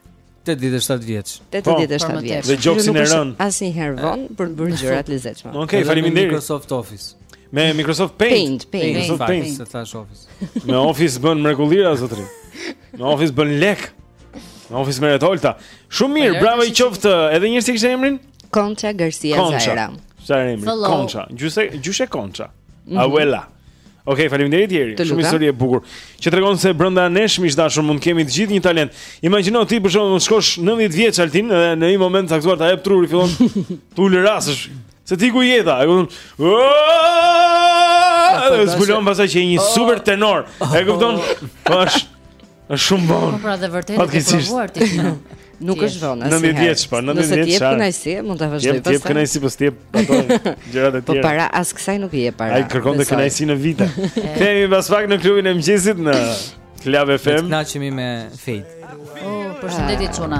87 vjeç. 87 vjeç. Dhe gjoksin e rënë. Asnjëherë von për të bërë gjëra të lezetshme. Okej, okay, faleminderit. Microsoft Office. Me Microsoft Paint. Paint, Paint. Microsoft Paint, pse thash Office. Me Office bën mrekullira zotri. Me Office bën lek. Me Office merr të holla. Shumë mirë, bravo i qoftë. Edhe një herë si kishte emrin? Concha Garcia Zaira. Ça emri? Concha. Gjyshe, gjyshe Concha. Mhm. Abuela. Okej, okay, faleminderit Jeri. Shumë histori e bukur. Që tregon se brenda nesh miq të dashur mund kemi të gjithë një talent. Imagjino ti për shembull të shkosh 90 vjeç Altin dhe në një moment të caktuar ta hipën truri fillon të ulërasësh. Se të iku jeta, e kupton? Zbulon pastaj që je një super tenor. E kupton? Bash. Është shumë vonë. Po pra dhe vërtet e ke provuar ti. Nuk është vonë. Në 10 vjeç, po, në 10 vjeç. Nëse të jep kënaqësi, mund ta vazhdojë pastaj. Të jep kënaqësi, po s'të jep ato gjërat e po tjera. Po para as kësaj nuk i jep para. Ai kërkonte kënaqësi në vite. Kthehemi pas pak në klubin e mëngjesit në Club FM. Ne kënaqemi me Fate. Oh, përshëndetje çuna.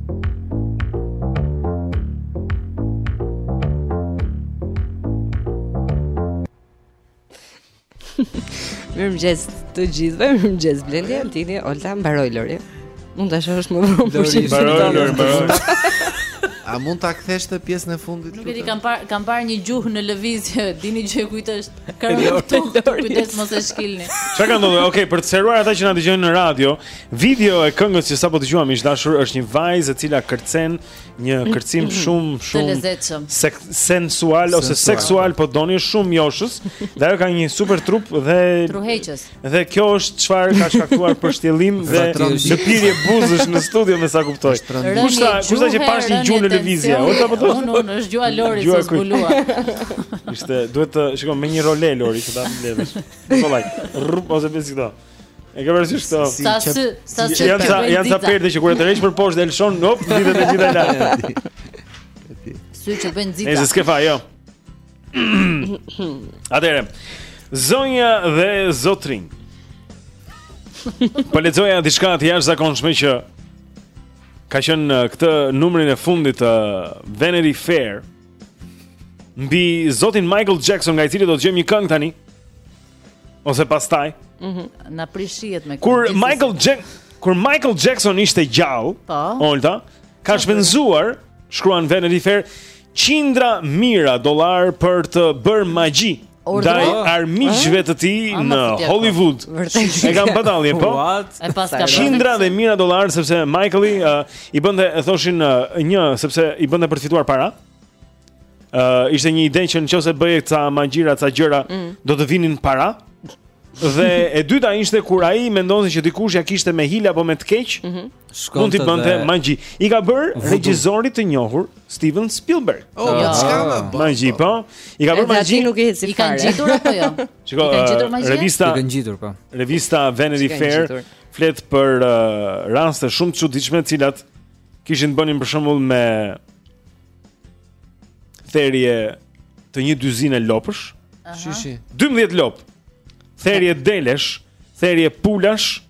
Mirëmëngjes të gjithëve, mirëmëngjes Blendi, Antini, Olta, mbaroj Lori Mund të ashe është më vërë për që Mbaroj, Lori, mbaroj A mund ta kthesh te pjesën e fundit? Nuk e di, kam parë kam parë një gjuhë në lëvizje, dini që e kujt është Kërkoj kujdes mos e shkilni Ça ka ndodhur, okej, okay, për të sqaruar ata që na dëgjojnë në radio Videoja e këngës që sapo dëgjuam ish dashur është një vajzë e cila kërcen një mm, kërcim mm, shumë mm. shumë sek sensual ose seksual po të doni shumë joshës dhe ajo ka një super trup dhe tërheqës dhe kjo është çfarë ka shkaktuar përshtjellim dhe lëpirje buzësh në studio me sa kuptoj kush tha kush tha që pashë një gjuhë në lëvizje o ta po do unë unë është gjuha Lori që zbulua ishte duhet të shkosh me një role Lori që ta mbledhësh po laj krrup ose pse këto E ke vënë re këto. Si ca si ca si janë ca janë ca perde që kur e tërheq për poshtë e lëshon, hop, mblidhet e gjitha lart. Sy që bën zita. Nëse s'ke fa, jo. Atëherë. Zonja dhe zotërinj. Po lexoja diçka të jashtëzakonshme që ka qenë në këtë numrin e fundit të Vanity Fair mbi zotin Michael Jackson nga i cili do dëgjojmë një këngë tani. Ose pastaj. Mhm. Mm na prishi me këngë. Kur Michael Jack kur Michael Jackson ishte gjallë, po. Olta ka shpenzuar, shkruan Vanity Fair, qindra mijëra dollarë për të bërë magji. Ndaj armiqve të tij ah, në Hollywood E kam patallje, po E pas ka Qindra dhe mijëra dollarë Sepse Michael-i uh, I bënte e thoshin uh, një Sepse i bënte për të fituar para uh, ishte një ide që në qoftë se bëje ca magjira, ca gjëra, mm. do të vinin para. Dhe e dyta ishte kur ai mendonte se dikush ia kishte me hile apo me të keq, mm -hmm. mund t'i bënte dhe... magji. I ka bërë regjisorit të njohur Steven Spielberg. Oh, oh. Ja. Oh. Magji po. I ka bërë magji. nuk i eci fare. I kanë gjetur apo jo? Shiko, I kanë gjetur magji. Revista I kanë gjetur po. Revista Vanity Fair flet për uh, raste shumë të çuditshme të cilat kishin të bënin për shembull me Therje të një dyzine lopësh Shi shi 12 lopë Therje delesh Therje pulash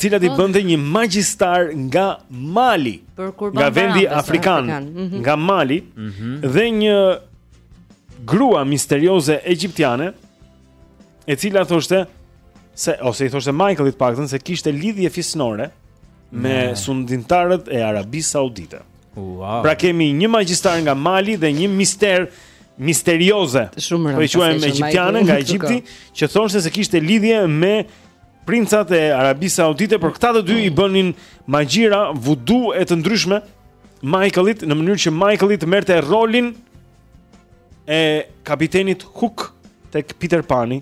Cilat i po. bënte një magjistar nga Mali Nga vendi Afrikan mhm. Nga Mali mhm. Dhe një grua misterioze egjiptiane E cila thoshte se ose i thoshte Michaelit paktën se kishte lidhje fisnore me sundimtarët e Arabisë Saudite. Wow. Pra kemi një magjistar nga Mali dhe një mister misterioze. Shumë rëndë. Po e quajmë egjiptiane nga Egjipti, që thoshte se kishte lidhje me princat e Arabisë Saudite, por këta të dy i bënin magjira, vudu e të ndryshme Michaelit në mënyrë që Michaeli të merrte rolin e kapitenit Hook tek Peter Pani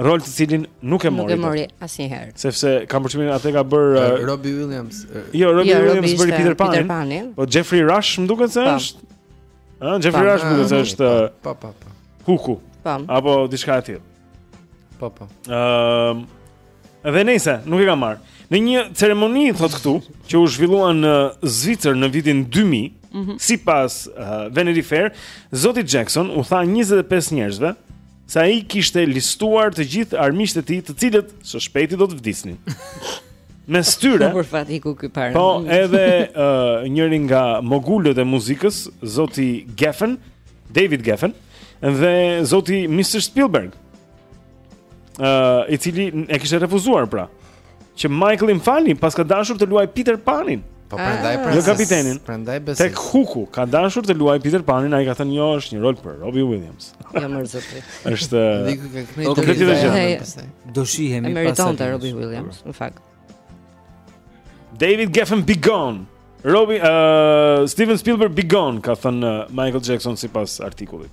rol të cilin nuk e mori. Nuk e mori asnjëherë. Sepse kam përshtymin atë ka bër uh, Robbie Williams. Uh, jo, Robbie jo, Williams bëri Peter Pan. Peter Pan. Po Jeffrey Rush më duket se është. Ëh, Jeffrey Rush më duket se është. Po, po, po. Huku. Po. Apo diçka e tillë. Po, po. Ëm Dhe nejse, nuk e kam marrë. Në një ceremoni thot këtu, që u zhvillua në Zvicër në vitin 2000, mm -hmm. sipas uh, Vanity Fair, Zoti Jackson u tha 25 njerëzve, se ai kishte listuar të gjithë armiqtë e tij, të cilët së shpejti do të vdisnin. Mes tyre. Për fat iku ky para. Po, edhe uh, njëri nga mogulët e muzikës, zoti Geffen, David Geffen, dhe zoti Mr Spielberg. Ëh, uh, i cili e kishte refuzuar pra. që Michael më falni, paska dashur të luaj Peter Panin. Po prandaj ah. pra. Jo kapitenin. Prandaj besoj. Tek Huku ka dashur të luaj Peter Panin, ai ka thënë jo, është një rol për Robbie Williams. Ja më zoti. Është komplet i gjë. Do shihemi pas. Meritonte Robbie Williams, në fakt. David Geffen be gone. Robbie uh, Steven Spielberg be gone, ka thënë uh, Michael Jackson sipas artikullit.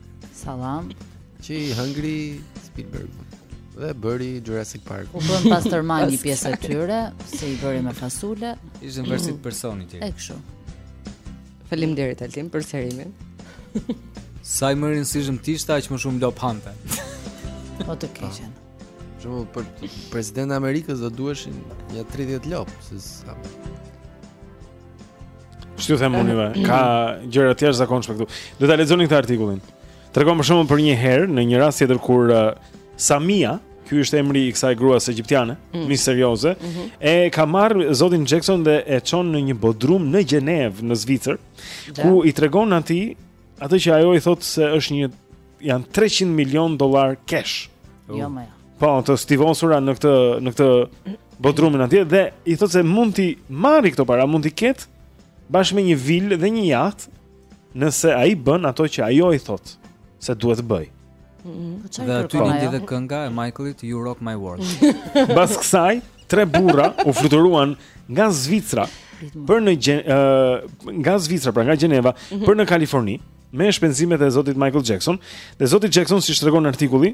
Salam. Që i hëngri Spielberg dhe bëri Jurassic Park. U bën pastërma një pjesë e tyre, se i bëri me fasule. Ishte versit mm. personi tjetër. E kështu. Faleminderit Altin për serimin. Sa më i rëndësishëm të ishte, aq më shumë lop hante. Po të keqen. Shumë për presidentin e Amerikës do duheshin nja 30 lop, se sa... Ç'ju them unë juve? Ka gjëra të jashtë zakonshme këtu. Do ta lexoni këtë artikullin. Tregon për shembull për një herë në një rast tjetër kur uh, Samia, ky është emri i kësaj gruas egjiptiane, mm. misterioze, mm -hmm. e ka marr zotin Jackson dhe e çon në një bodrum në Gjenevë, në Zvicër, ku i tregon atij atë që ajo i thotë se është një janë 300 milion dollar cash. Jo më. Jo. Po, të stivosura në këtë në këtë bodrumin atje dhe i thotë se mund t'i marri këto para, mund t'i ketë bashkë me një vilë dhe një jaht, nëse ai bën ato që ajo i thotë se duhet të bëjë. Mm-hmm. Po dhe aty lindi dhe kënga e Michaelit You Rock My World. Bas kësaj, tre burra u fluturuan nga Zvicra për në gjen, uh, nga Zvicra, pra nga Gjeneva, mm -hmm. për në Kaliforni. me shpenzimet e zotit Michael Jackson. Dhe zoti Jackson, siç tregon artikulli,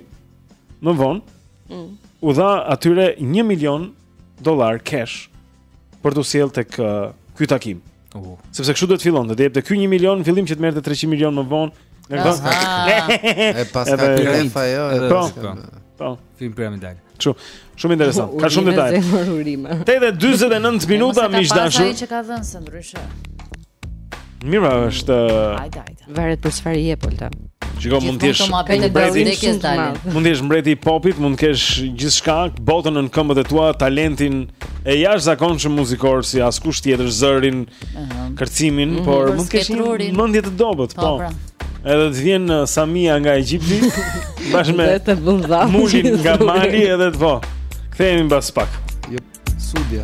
më vonë, mm. u dha atyre një milion dollar cash për t'u sjellë tek ky takim. Uh. Sepse kështu duhet të fillonte dhe jepte ky një milion, fillim që të merrte 300 milion më vonë, në këta... E paska të drejtë ajo, e paska... Po, po. Firmë piramidale. Çu, shumë interesant. Ka shumë detaje. 8:49 minuta miq të dashur. Ai që ka dhënë se ndryshe. Mirë është. Hajde, hajde. Varet për çfarë i jep Olta. Shiko mund të jesh mbreti i kesh dalin. Mund të jesh mbreti i popit, mund të kesh gjithçka, botën nën këmbët e tua, talentin e jashtëzakonshëm muzikor si askush tjetër, zërin, kërcimin, mm -hmm. por mund të kesh një mendje të dobët, po. po. Pra. Edhe të vjen uh, Samia nga Egjipti bashkë me Mulin nga Mali edhe të po. Kthehemi mbas pak. Jo, sudja.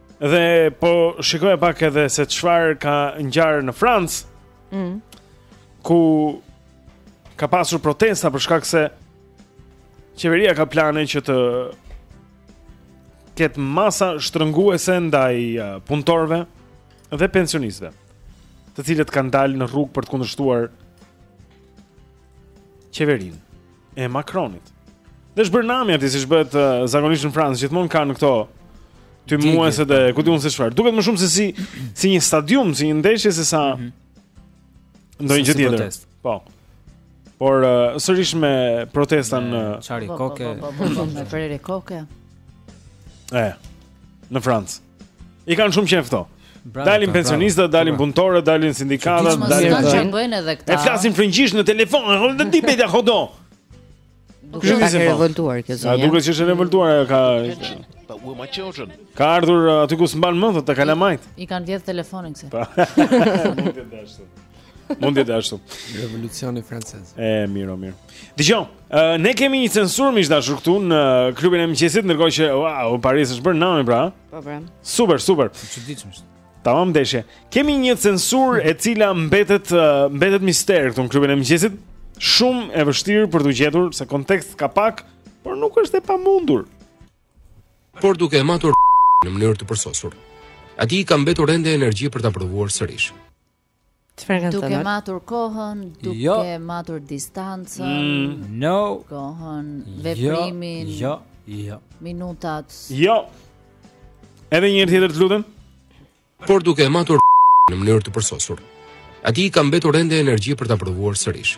Dhe po shikoja pak edhe se çfarë ka ngjarë në Francë. Mm. Ku ka pasur protesta për shkak se qeveria ka plane që të ketë masa shtrënguese ndaj uh, punëtorëve dhe pensionistëve, të cilët kanë dalë në rrugë për të kundërshtuar qeverinë. e Macronit. Dhe është bërë nami aty siç bëhet uh, zakonisht në Francë, gjithmonë kanë këto tymueset e ku di unë se çfarë. Duket më shumë se si si një stadium, si një ndeshje se sa mm -hmm. ndonjë gjë tjetër. Po. Por uh, sërish me protesta në çarje koke, me prerë koke. E. Në Francë. I kanë shumë qejf këto Dalin pensionistët, dalin punëtorët, dalin sindikatat, dalin ata që bëjnë edhe këta. E flasin frëngjisht në telefon, në ti media hodo. Nuk është e revoltuar kjo zonja. A duket se është e revoltuar ajo ka Ka ardhur uh, aty ku s'mban mend të kalamajt. I kanë vjedhur telefonin kësaj. Po. Mund të jetë ashtu. Mund të jetë ashtu. Revolucioni francez. E mirë, mirë. Dëgjoj. Uh, ne kemi një censurë miq të dashur këtu në klubin e mëngjesit, ndërkohë që wow, Paris është bërë nami pra. Po bra. Po. Super, super. Çuditshëm. Tamam deshje. Kemi një censurë e cila mbetet uh, mbetet mister këtu në klubin e mëngjesit. Shumë e vështirë për t'u gjetur se kontekst ka pak, por nuk është e pamundur. Por duke matur në mënyrë të përsosur. Atij i ka mbetur ende energji për ta provuar sërish. Çfarë kanë thënë? Duke matur kohën, duke jo. matur distancën, mm, no. kohën, jo. veprimin. Jo, jo, jo. Minutat. Jo. Edhe një herë tjetër të lutem. Por duke matur në mënyrë të përsosur. Atij i ka mbetur ende energji për ta provuar sërish.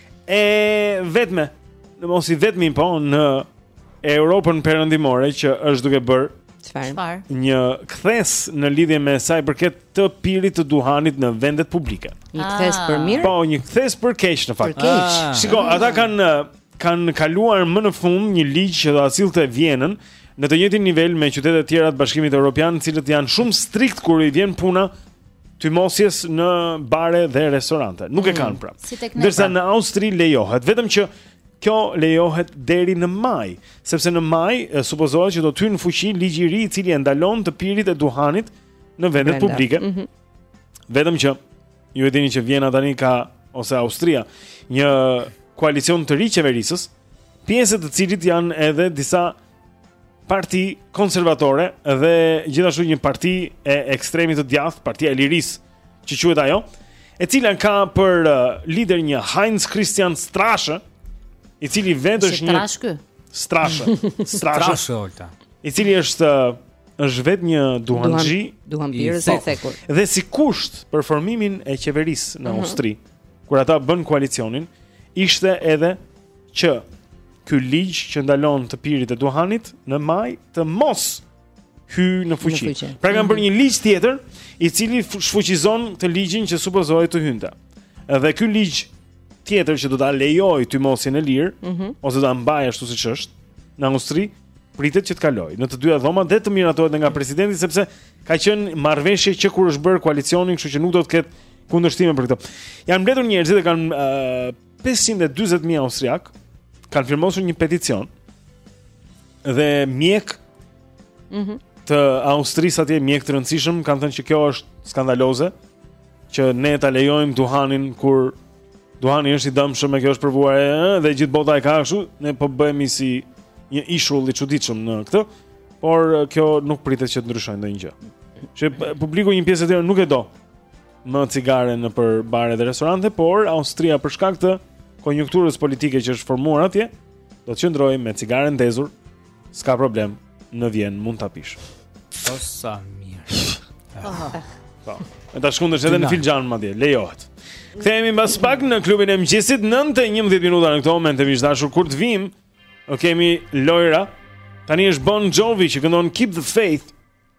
e vetme, në mos i vetmi po në Europën perëndimore që është duke bërë çfarë? Një kthesë në lidhje me sa i përket të pirit të duhanit në vendet publike. Një kthesë për ah. mirë? Po, një kthesë për keq në fakt. Për keq. Ah. Shiko, ata kanë kanë kaluar më në fund një ligj që do ta sillte Vjenën në të njëjtin nivel me qytetet e tjera të Bashkimit Europian, të cilat janë shumë strikt kur i vjen puna tymosjes në bare dhe restorante. Nuk e mm, kanë pra. Si Ndërsa pra. në Austri lejohet, vetëm që kjo lejohet deri në maj, sepse në maj supozohet që do të hyjë në fuqi ligji i ri i cili e ndalon të pirit e duhanit në vendet publike. Mm -hmm. Vetëm që ju e dini që Vjena tani ka ose Austria një koalicion të ri qeverisës, pjesë të cilit janë edhe disa parti konservatore dhe gjithashtu një parti e ekstremit të djathtë, Partia e Lirisë, që quhet ajo, e cila ka për uh, lider një Heinz Christian Strache, i cili vetë është një Strache. Strache. Strache Olta. I cili është uh, është vetë një duhanxhi, duhanpirës i thekur. Dhe si kusht për formimin e qeverisë në mhm. Austri, uh -huh. kur ata bënë koalicionin, ishte edhe që ky ligj që ndalon të pirit e duhanit në maj të mos hyjë në fuqi. Pra kanë bërë një mhm. ligj tjetër i cili shfuqizon të ligjin që supozohet të hynte. Dhe ky ligj tjetër që do ta lejojë tymosjen e lirë mm -hmm. ose do ta mbajë ashtu siç është në Austri pritet që të kalojë në të dyja dhomat dhe të miratohet nga presidenti sepse ka qenë marrëveshje që kur është bërë koalicioni, kështu që nuk do të ketë kundërshtime për këtë. Janë mbledhur njerëzit dhe kanë uh, 540.000 austriakë kanë firmosur një peticion dhe mjekë mm -hmm. të Austrisë atje mjekë të rëndësishëm kanë thënë që kjo është skandaloze që ne ta lejojmë duhanin kur duhani është i dëmshëm e kjo është provuar e, dhe gjithë bota e ka kështu ne po bëhemi si një ishull i çuditshëm në këtë por kjo nuk pritet që të ndryshojë ndonjë gjë. Që publiku një pjesë e tyre nuk e do. me cigare nëpër bare dhe restorante, por Austria për shkak të konjunkturës politike që është formuar atje, do të qëndrojë me cigaren ndezur, s'ka problem, në Vjenë mund ta pish. Po sa mirë. Po. E ta shkundësh edhe në filxhan madje, lejohet. Kthehemi mbas pak në klubin e mëngjesit 9:11 minuta në këtë moment, miq të dashur, kur të vim. do kemi lojëra. Tani është Bon Jovi që këndon Keep the Faith.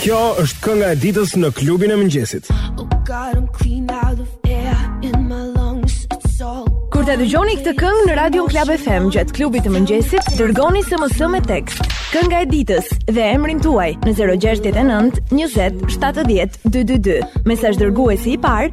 Kjo është kënga e ditës në klubin e mëngjesit. Oh God, I'm clean out of air in my lungs. It's all Kur ta dëgjoni këtë këngë në Radio Klab FM gjatë klubit të mëngjesit, dërgoni SMS me tekst. Kënga e ditës dhe emrin tuaj në 069 20 70 222. Mesazh dërguesi i parë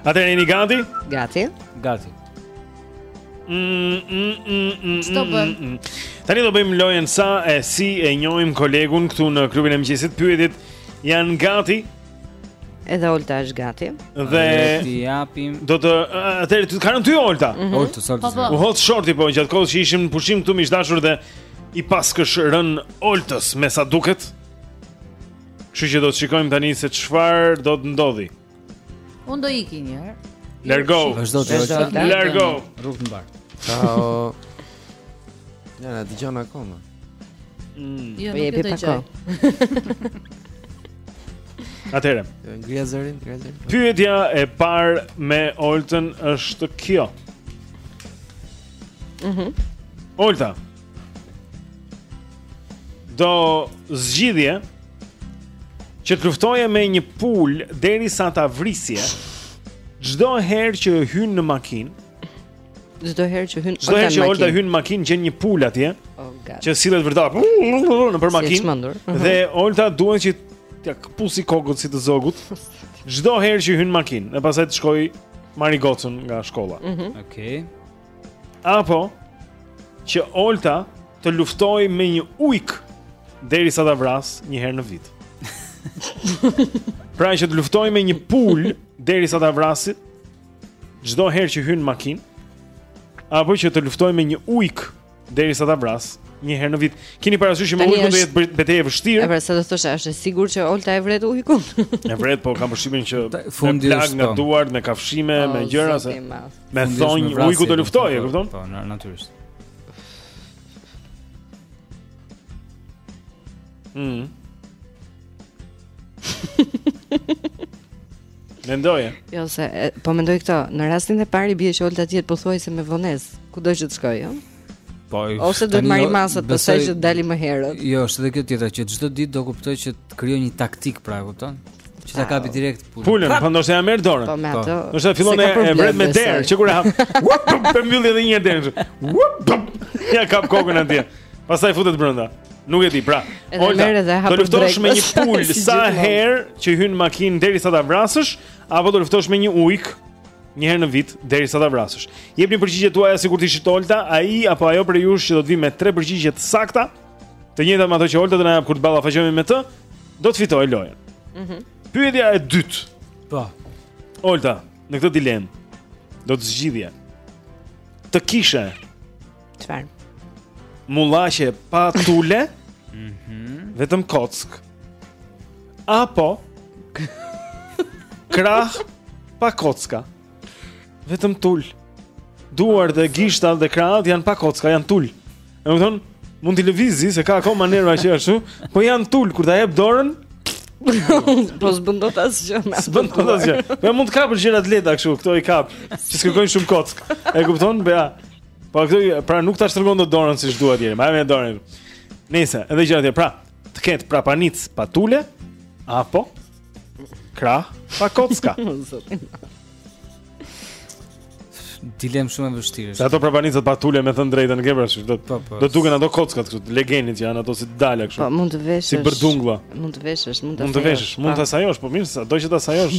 Atëherë jeni gati? Gati. Gati. Mm, mm, mm, Ç'do bëjmë? Tani do bëjmë lojën sa e si e njohim kolegun këtu në klubin e mëngjesit. Pyetjet janë gati. Edhe Olta është gati. Dhe ti japim. Do të atëherë ti kanë ty Olta. Mhm. Olta, sa po, po. U hodh shorti po gjatë kohës që ishim në pushim këtu miq të dashur dhe i paskësh rënë Oltës me sa duket. Kështu që do të shikojmë tani se çfarë do të ndodhë. Unë do iki një herë. Let go. Vazhdo të shkoj. Let go. Rrugë të mbarë. Ciao. Ja, na dëgjon akoma. Mm. Jo, nuk e dëgjoj. Atëherë. Ngrija zërin, ngrija zërin. Pyetja e parë me Oltën është kjo. Mhm. Mm Olta. Do zgjidhje që të luftoje me një pulë derisa ta vrisje çdo herë që hyn në makinë çdo herë që hyn çdo herë që Olta hyn në makinë gjen një pulë atje oh, që sillet vërdallë nëpër makinë si mhm. dhe Olta duhet që t'ia këpusi kokën si të zogut çdo herë që hyn në makinë dhe pastaj të shkojë marri gocën nga shkolla. Mhm. Mm Okej. Okay. Apo që Olta të luftojë me një ujk derisa ta vrasë një herë në vit. pra që të luftojë me një pulë derisa ta vrasë çdo herë që hyn në makinë apo që të luftojë me një ujk Derisa ta vrasë, një herë në vit. Keni parasysh me ujkun do jetë betejë e vështirë? Pra, sa do të thosh, është e sigurt që Olta e vret ujkun. E vret, po kam përshtypjen që fundi është me plagë nga duart me kafshime, oh, me gjëra se me thonj ujku do luftojë, e kupton? Po, natyrisht. Mm. Mendoje. Jo se e, po mendoj këtë, në rastin e parë bie që Olta të jetë pothuajse me vonesë, kudo që të shkojë, jo? Po. Ose do të marr jo, masat besoj, pastaj që të dali më herët. Jo, është edhe kjo tjetra që çdo ditë do kuptoj që të krijoj një taktik pra, kupton? Që ta kapi direkt pulën. Pulën, po ndoshta ia merr dorën. Po me po. atë. Është fillon e vret me derë, që kur e hap. Uop, po mbyll edhe një herë derën. Uop. Ia kap kokën atje. Pastaj futet brenda. Nuk e di, pra. Olta, do luftosh me një pulë sa herë që hyn në makinë derisa ta vrasësh, apo do luftosh me një ujk një herë në vit derisa ta vrasësh. Jepni përgjigjet tuaja sikur të ishit Olta, ai apo ajo prej jush që do të vijë me tre përgjigje të sakta, të njëjta me ato që Olta do na jap kur të ballafaqohemi me të, do të fitojë lojën. Mhm. Mm Pyetja e dytë. Po. Olta, në këtë dilemë do të zgjidhje. Të kishe Çfarë? Mullaqe pa tule? Mhm. Vetëm kockë. Apo krah pa kocka. Vetëm tul. Duar dhe gishtat dhe krahat janë pa kocka, janë tul. Domethënë, mund t'i lëvizë, se ka akoma nerva që ashtu, po janë tul, kur ta jep dorën, Po s'bën dot asgjë. me atë s'bën të duar. asgjë. Po mund të kapësh gjëra të lehta kështu, këto i kap, që s'kërkojnë shumë kockë. E kupton? Bea, Po këtë pra nuk ta shtrëngon dot dorën siç duhet deri. Mbaj me dorën. Nëse edhe gjëra tjera, pra, të ketë prapanicë pa tule apo krah pa kocka. Dilemë shumë e vështirë. Sa ato prapanicat pa tule me thënë të drejtën e ke parasysh, do po, po. do duken ato kockat kështu, legenit që janë ato si dalë kështu. Po mund të veshësh. Si bërdumbla. Mund të veshësh, mund të. Mund të veshësh, mund ta sajosh, po mirë, sado që ta sajosh.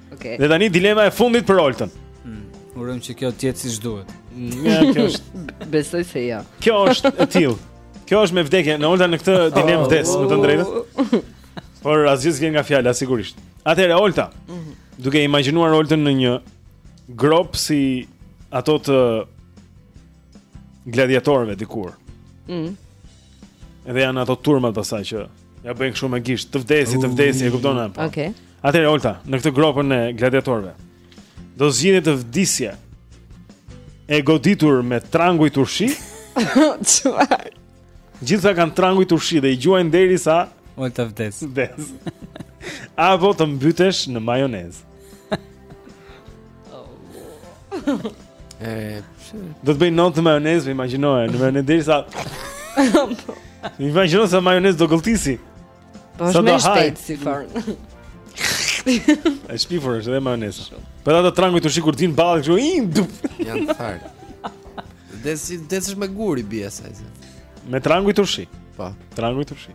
Okej. Dhe tani dilema e fundit për Oltën. Mm. Urojmë që kjo të jetë siç duhet. Ja, kjo është. Besoj se ja. Jo. Kjo është e tillë. Kjo është me vdekje, në Olta në këtë dilemë vdes, me thënë të drejtën. Por asgjë s'vjen nga fjala sigurisht. Atëherë Olta, Mhm. duke imagjinuar Oltën në një gropë si ato të gladiatorëve dikur. Mm. Edhe janë ato turmat pastaj që Ia bëjnë kështu me gisht, të vdesë, të vdesë, e kupton apo? Okej. Okay. Atëherë Olta, në këtë gropën e gladiatorëve. Do zgjidhje të vdisje. E goditur me tranguj turshi. Çfarë? Gjithsa kanë tranguj turshi dhe i gjuajnë derisa Olta vdes. Vdes. Apo të mbytesh në majonezë. Eh, do të bëjë not në majonezë, imagjinoje, në majonezë derisa Imagjino sa majonezë do gëlltisë. Po është më shpejt si far. E shpifur është edhe majonezë. Po ata trangujt të shikur të vijnë në ballë kështu. Jan fal. Vdes si vdesësh me gur i bie asaj. se. Me trangull i turshi. Po. Trangull i turshi.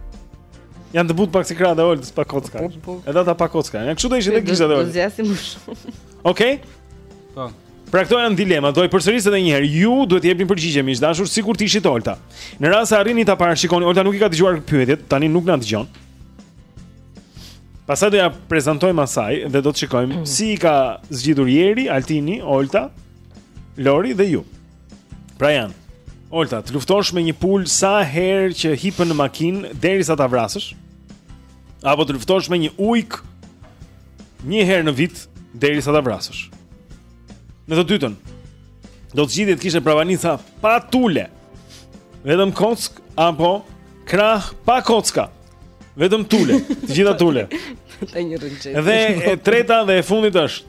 Janë të butë pak si krahët e Oltës pa kocka. Po, po. Edhe ata pa kocka. Janë kështu do ishin dhe Do- gishtat e Do Oltës. zgjasi më shumë. Okej. Po. Pra këto janë dilema, do i përsëris edhe një herë. Ju duhet të jepni përgjigje miq të dashur sikur të ishit Olta. Në rast se arrini ta parashikoni, Olta nuk i ka dëgjuar pyetjet, tani nuk na dëgjon. Pastaj do ia prezantojmë asaj dhe do të shikojmë si i ka zgjidhur Jeri, Altini, Olta Lori dhe ju. Pra janë. Olta, të luftosh me një pulë sa herë që hipën në makinë derisa ta vrasësh? Apo të luftosh me një ujk një herë në vit derisa ta vrasësh? Në të dytën, do të zgjidhje të kishe prapanica pa tule. Vetëm kockë apo krah pa kocka. Vetëm tule, të gjitha tule. Dhe e treta dhe e fundit është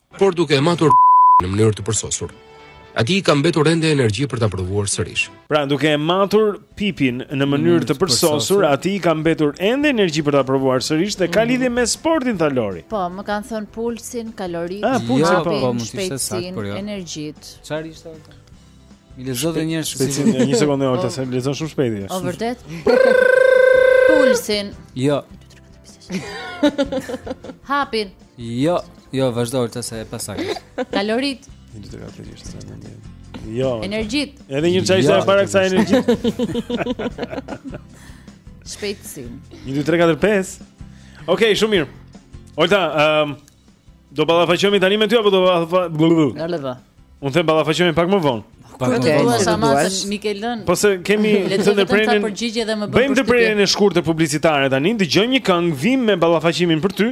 Por duke e matur në mënyrë të përsosur. Atij i ka mbetur ende energji për ta provuar sërish. Pra, duke e matur pipin në mënyrë të përsosur, atij i ka mbetur ende energji për ta provuar sërish dhe ka mhm. lidhje me sportin tha Lori. Po, më kanë thënë pulsin, kaloritë, ah, po, po, po, po, shpejtësinë, po, energjitë. Çfarë ishte ato? Mi lexo dhe një shpejtësinë, një sekondë Olta, po. se lexon shumë shpejt ti. Është vërtet? Pulsin. Jo. Hapin. Jo, jo, vazhdo Olta se e pasakës. Kaloritë. Një dy tre katër gjë të thënë ndjen. Jo. Energjitë. Edhe një çaj jo, sa para kësaj energjitë. Shpejtësi. 1 2 3 4 5. Okej, shumë mirë. Olta, ehm um, do ballafaqohemi tani me ty apo do ballafaqohemi? Unë them ballafaqohemi pak më vonë. Pak më vonë. Sa më të Mikelën. Po se kemi ndërprerjen. Bëjmë ndërprerjen e shkurtë publicitare tani, dëgjojmë një këngë, vim me ballafaqimin për ty.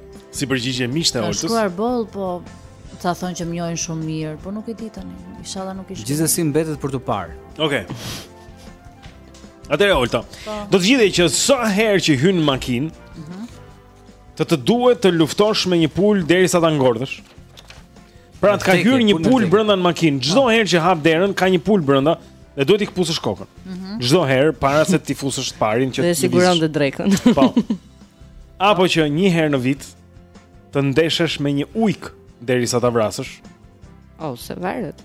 Si përgjigje miqtë e Oltës. Kanë shkruar boll, po ta thonë që më njohin shumë mirë, po nuk e di tani. Inshallah nuk i shoh. Gjithsesi mbetet për t'u parë. Okej. Okay. Atëherë Olta. Po. Do të zgjidhje që sa herë që hyn në makinë, ëh, mm -hmm. të të duhet të luftosh me një pulë derisa ta ngordhësh. Pra të ka hyrë një pulë brenda në makinë. Çdo po. herë që hap derën ka një pulë brenda dhe duhet t'i këpusësh kokën. Mhm. Çdo mm -hmm. herë para se t'i fusësh të parin që të siguron të drekën. Po. apo që një herë në vit të ndeshesh me një ujk derisa ta vrasësh? Ose varet.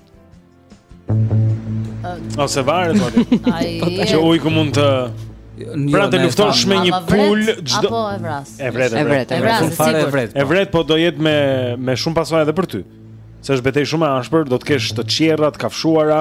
Ose varet, po. Ai. Po, që ujku mund të Pra të luftosh me një pulë çdo apo e vras. E vret, e vret, e vret. Fare e vret. Po. E vret, po do jetë me me shumë pasoja edhe për ty. Se është betejë shumë e ashpër, do të kesh të çjerra, të kafshuara.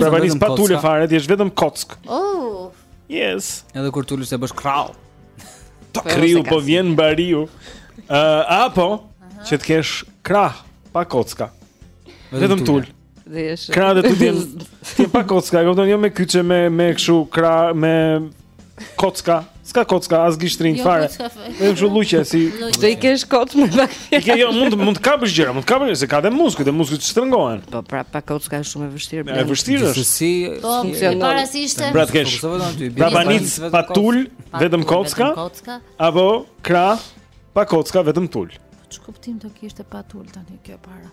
Prapanicë pa tule fare, të jetë vetëm kockë. Oh. Yes. Edhe kur tulësh e bësh krau. Tarriu po vjen bariu. Ë, uh, apo që të kesh krah pa kocka. Vetëm tul. Dhe është. Krah dhe tu vjen. Ti pa kocka, e kupton, jo, me kyçe me me kshu krah me Kocka, s'ka kocka as gishtrin jo, fare. Është kështu luqe si do i kesh kot me pak. I ke jo mund mund të kapësh gjëra, mund të kapësh se ka dhe muskuj, dhe muskujt shtrëngohen. Po pra pa kocka është shumë e vështirë. Është vështirë është. Si po para si ishte? Pra të kesh. Prapanicë pa tul, vetëm kocka. Apo krah pa kocka vetëm tul. Ç'kuptim të kishte pa tul tani kjo para?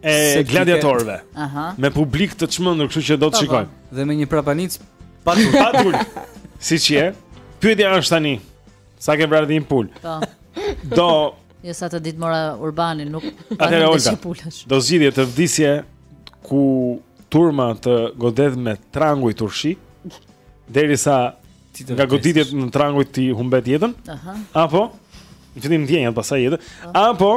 e gladiatorëve. Aha. Me publik të çmendur, kështu që do të shikojmë. Dhe me një prapanicë pa tul. Pa tul. Siç je. Pyetja është tani, sa ke vrarë din pul? Po. Do Jo sa të ditë mora urbanin, nuk ka të ditë pulash. Do zgjidhje, të vdisje ku turma të godet me tranguj turshi, derisa nga goditjet me tranguj ti humbet jetën. Aha. Apo në fillim ndjenjat pasaj jetën. Apo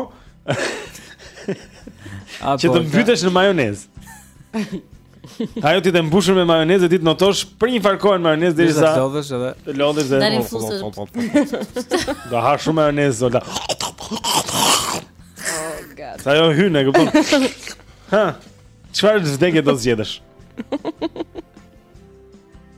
Apo që të mbytesh në majonez. Ajo të jetë e mbushur me majonez e ti të notosh për një farë kohe në majonez derisa Të lodhësh edhe Të lodhësh dhe Dalin fusës Do ha shumë majonez zolda Oh god Sa jo hynë e këpun Ha Çfarë vdekje do zgjedhësh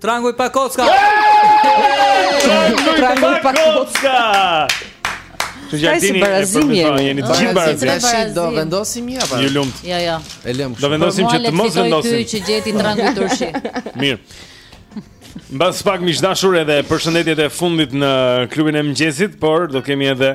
Tranguj pa kocka! Tranguj pa kocka! Që gjatë dini e përmi thonë, jeni të gjithë barazim. Në shi do vendosim ja, pa. Ju lumët. Ja, ja. E lëmë kështë. Do vendosim që të mos vendosim. Për mua le të fitoj ty që gjeti në rangu të rëshi. Mirë. Mbas pak miqdashur edhe përshëndetjet e fundit në klubin e mëngjesit, por do kemi edhe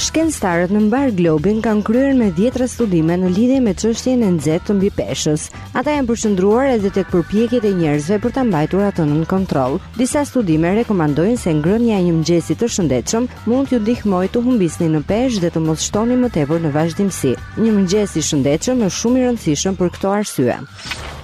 Shkencëtarët në mbarë globin kanë kryer me dhjetra studime në lidhje me çështjen e nxehtë të mbipeshës. Ata janë përqendruar edhe tek përpjekjet e njerëzve për ta mbajtur atë nën kontroll. Disa studime rekomandojnë se ngrënia e një mëngjesi të shëndetshëm mund t'ju ndihmojë të humbisni në peshë dhe të mos shtoni më tepër në vazhdimësi. Një mëngjes i shëndetshëm është shumë i rëndësishëm për këto arsye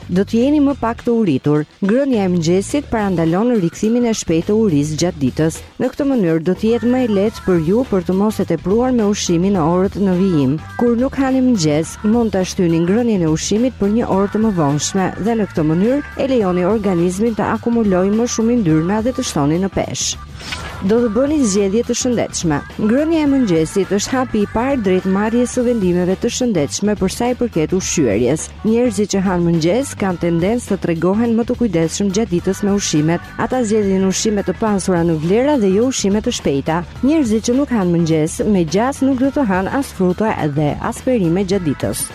do të jeni më pak të uritur. Ngrënia e mëngjesit parandalon rikthimin e shpejtë të urisë gjatë ditës. Në këtë mënyrë do të jetë më e lehtë për ju për të mos e tepruar me ushqimin në orët në vijim. Kur nuk hani mëngjes, mund ta shtyni ngrënien e ushqimit për një orë të mëvonshme dhe në këtë mënyrë e lejoni organizmin të akumulojë më shumë yndyrna dhe të shtoni në peshë. Do të bëni zgjedhje të shëndetshme. Ngrënia e mëngjesit është hapi i parë drejt marrjes së vendimeve të shëndetshme për sa i përket ushqyerjes. Njerëzit që hanë mëngjes kanë tendencë të tregohen më të kujdesshëm gjatë ditës me ushqimet, Ata zgjedhin ushqime të pasura në vlera dhe jo ushqime të shpejta. Njerëzit që nuk hanë mëngjes, me gjasë nuk do të hanë as fruta dhe as perime gjatë ditës.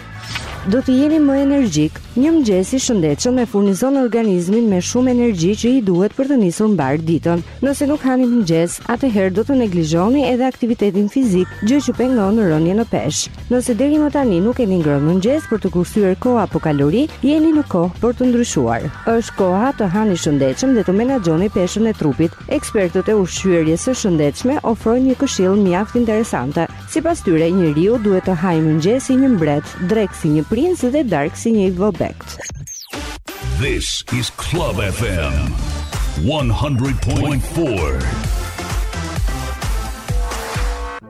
Do të jeni më energjik. Një mëngjes i shëndetshëm e furnizon organizmin me shumë energji që i duhet për të nisur mbarë ditën. Nëse nuk hani mëngjes, atëherë do të neglizhoni edhe aktivitetin fizik, gjë që pengon rënien në peshë. Nëse deri më tani nuk keni ngrënë mëngjes për të kursyer kohë apo kalori, jeni në kohë për të ndryshuar. Është koha të hani shëndetshëm dhe të menaxhoni peshën e trupit. Ekspertët e ushqyerjes së shëndetshme ofrojnë një këshillë mjaft interesante. Sipas tyre, njeriu duhet të hajë mëngjes si një mbret, drekë si një princ dhe darkë si një vobekt. This is Club FM 100.4.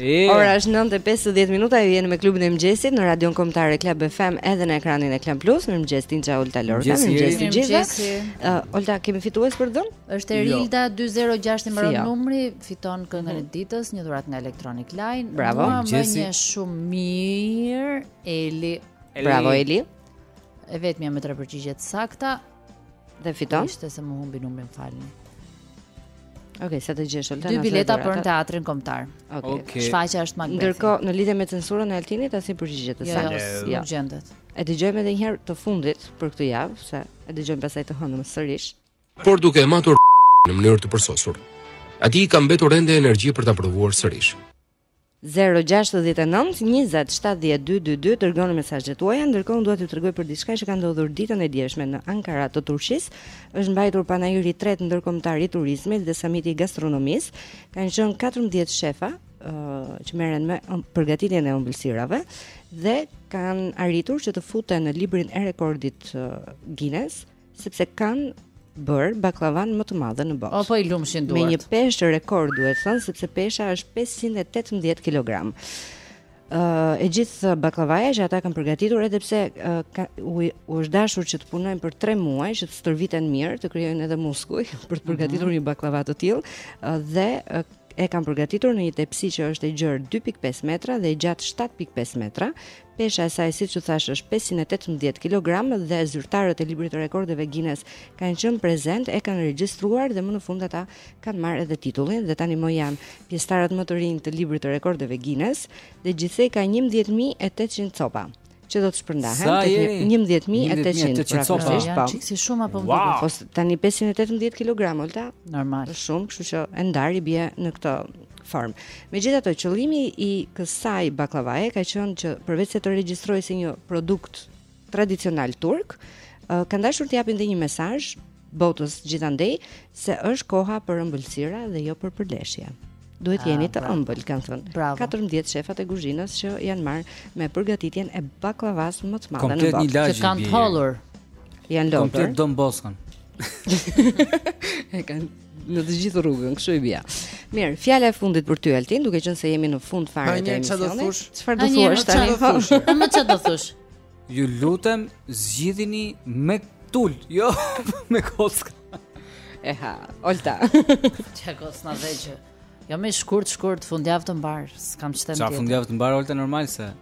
Ora është 9:50 minuta, ju jeni me klubin e mëngjesit në Radio Kombëtare Club FM edhe në ekranin e Klan Plus. Mirëmëngjes Tinja Olta Lorca, mirëmëngjes të gjithëve. Uh, Olta, kemi fitues për këngën? Është Erilda jo. 206 i mbaron jo. numri, fiton këngën e mhm. ditës, një dhuratë nga Electronic Line. Bravo, shumë mirë, Eli. Bravo Eli. E vetmja me tre përgjigje të sakta. Dhe fiton? Ishte se më humbi numrin, falni. Okej, okay, sa të gjesh Olta. Dy bileta për në teatrin kombëtar. Okej. Okay. Shfaqja është Macbeth. Ndërkohë, në lidhje me censurën e Altinit, asnjë përgjigje e jo, saktë. Jo, jo, jo. gjendet. E dëgjojmë edhe një herë të fundit për këtë javë, se e dëgjojmë pastaj të hënën sërish. Por duke e matur në mënyrë të përsosur. Atij i ka mbetur ende energji për ta provuar sërish. Zero gjashtëdhjetë e nëntë njëzet shtatëdhjetë dy dy dy dërgoni mesazhet tuaja, ndërkohë unë dua t'ju tregoj për diçka që ka ndodhur ditën e djeshme në Ankara të Turqisë. Është mbajtur panairi i tretë ndërkombëtar i turizmit dhe samiti i gastronomisë. Kanë qenë 14 shefa ë që merren me ëm- përgatitjen e ëmbëlsirave dhe kanë arritur që të futen në librin e rekordit ë, Guinness sepse kanë bërë baklavan më të madhe në botë. O po i lumshin duart. Me një peshë rekord duhet thënë sepse pesha është 518 kg. Uh, e gjithë baklavaja që ata kanë përgatitur edhe pse uh, ka, u, u është dashur që të punojnë për 3 muaj që të stërviten mirë, të krijojnë edhe muskuj për të përgatitur mm -hmm. një baklava të tillë uh, dhe uh, e kanë përgatitur në një tepsi që është e gjerë 2.5 metra dhe e gjatë 7.5 metra, Pesha e saj siç ju thashë është pesëqind e tetëmbëdhjetë kilogramë dhe zyrtarët e librit të rekordeve Guinness kanë qenë prezent e kanë regjistruar dhe më në fund ata kanë marrë edhe titullin dhe tanimë janë pjesëtarët më të rinj të librit të rekordeve Guinness dhe gjithsej ka 11800 copa që do të shpërndahen tek 11800 pra faktikisht po si shumë apo më duket po tani 518 kg Olta normal shumë kështu që e ndan i bie në këtë formë. Megjithatë, qëllimi i kësaj baklavaje ka qenë që përveç se të regjistrohej si një produkt tradicional turk, kanë dashur të japin një mesazh botës gjithandej se është koha për ëmbëlsira dhe jo për përleshje. Duhet të jeni të ëmbël, kanë thënë. 14 shefat e kuzhinës që janë marrë me përgatitjen e baklavas më të madhe në botë. Që kanë holluar. Janë lodhur. Komplet Don Boskën. e kanë në të gjithë rrugën, kështu i bie. Mirë, fjala e fundit për ty Altin, duke qenë se jemi në fund fare të emisionit. Çfarë do thuash tani? Po çfarë do thuash? Ju lutem, zgjidhini me tul, jo me kockë. E, Olta. Çka kockë na vëgjë. Jo me shkurt, shkurt, fundjavë të mbarë, s'kam ç'të them tjetër. Ça fundjavë të mbarë, Olta normal se?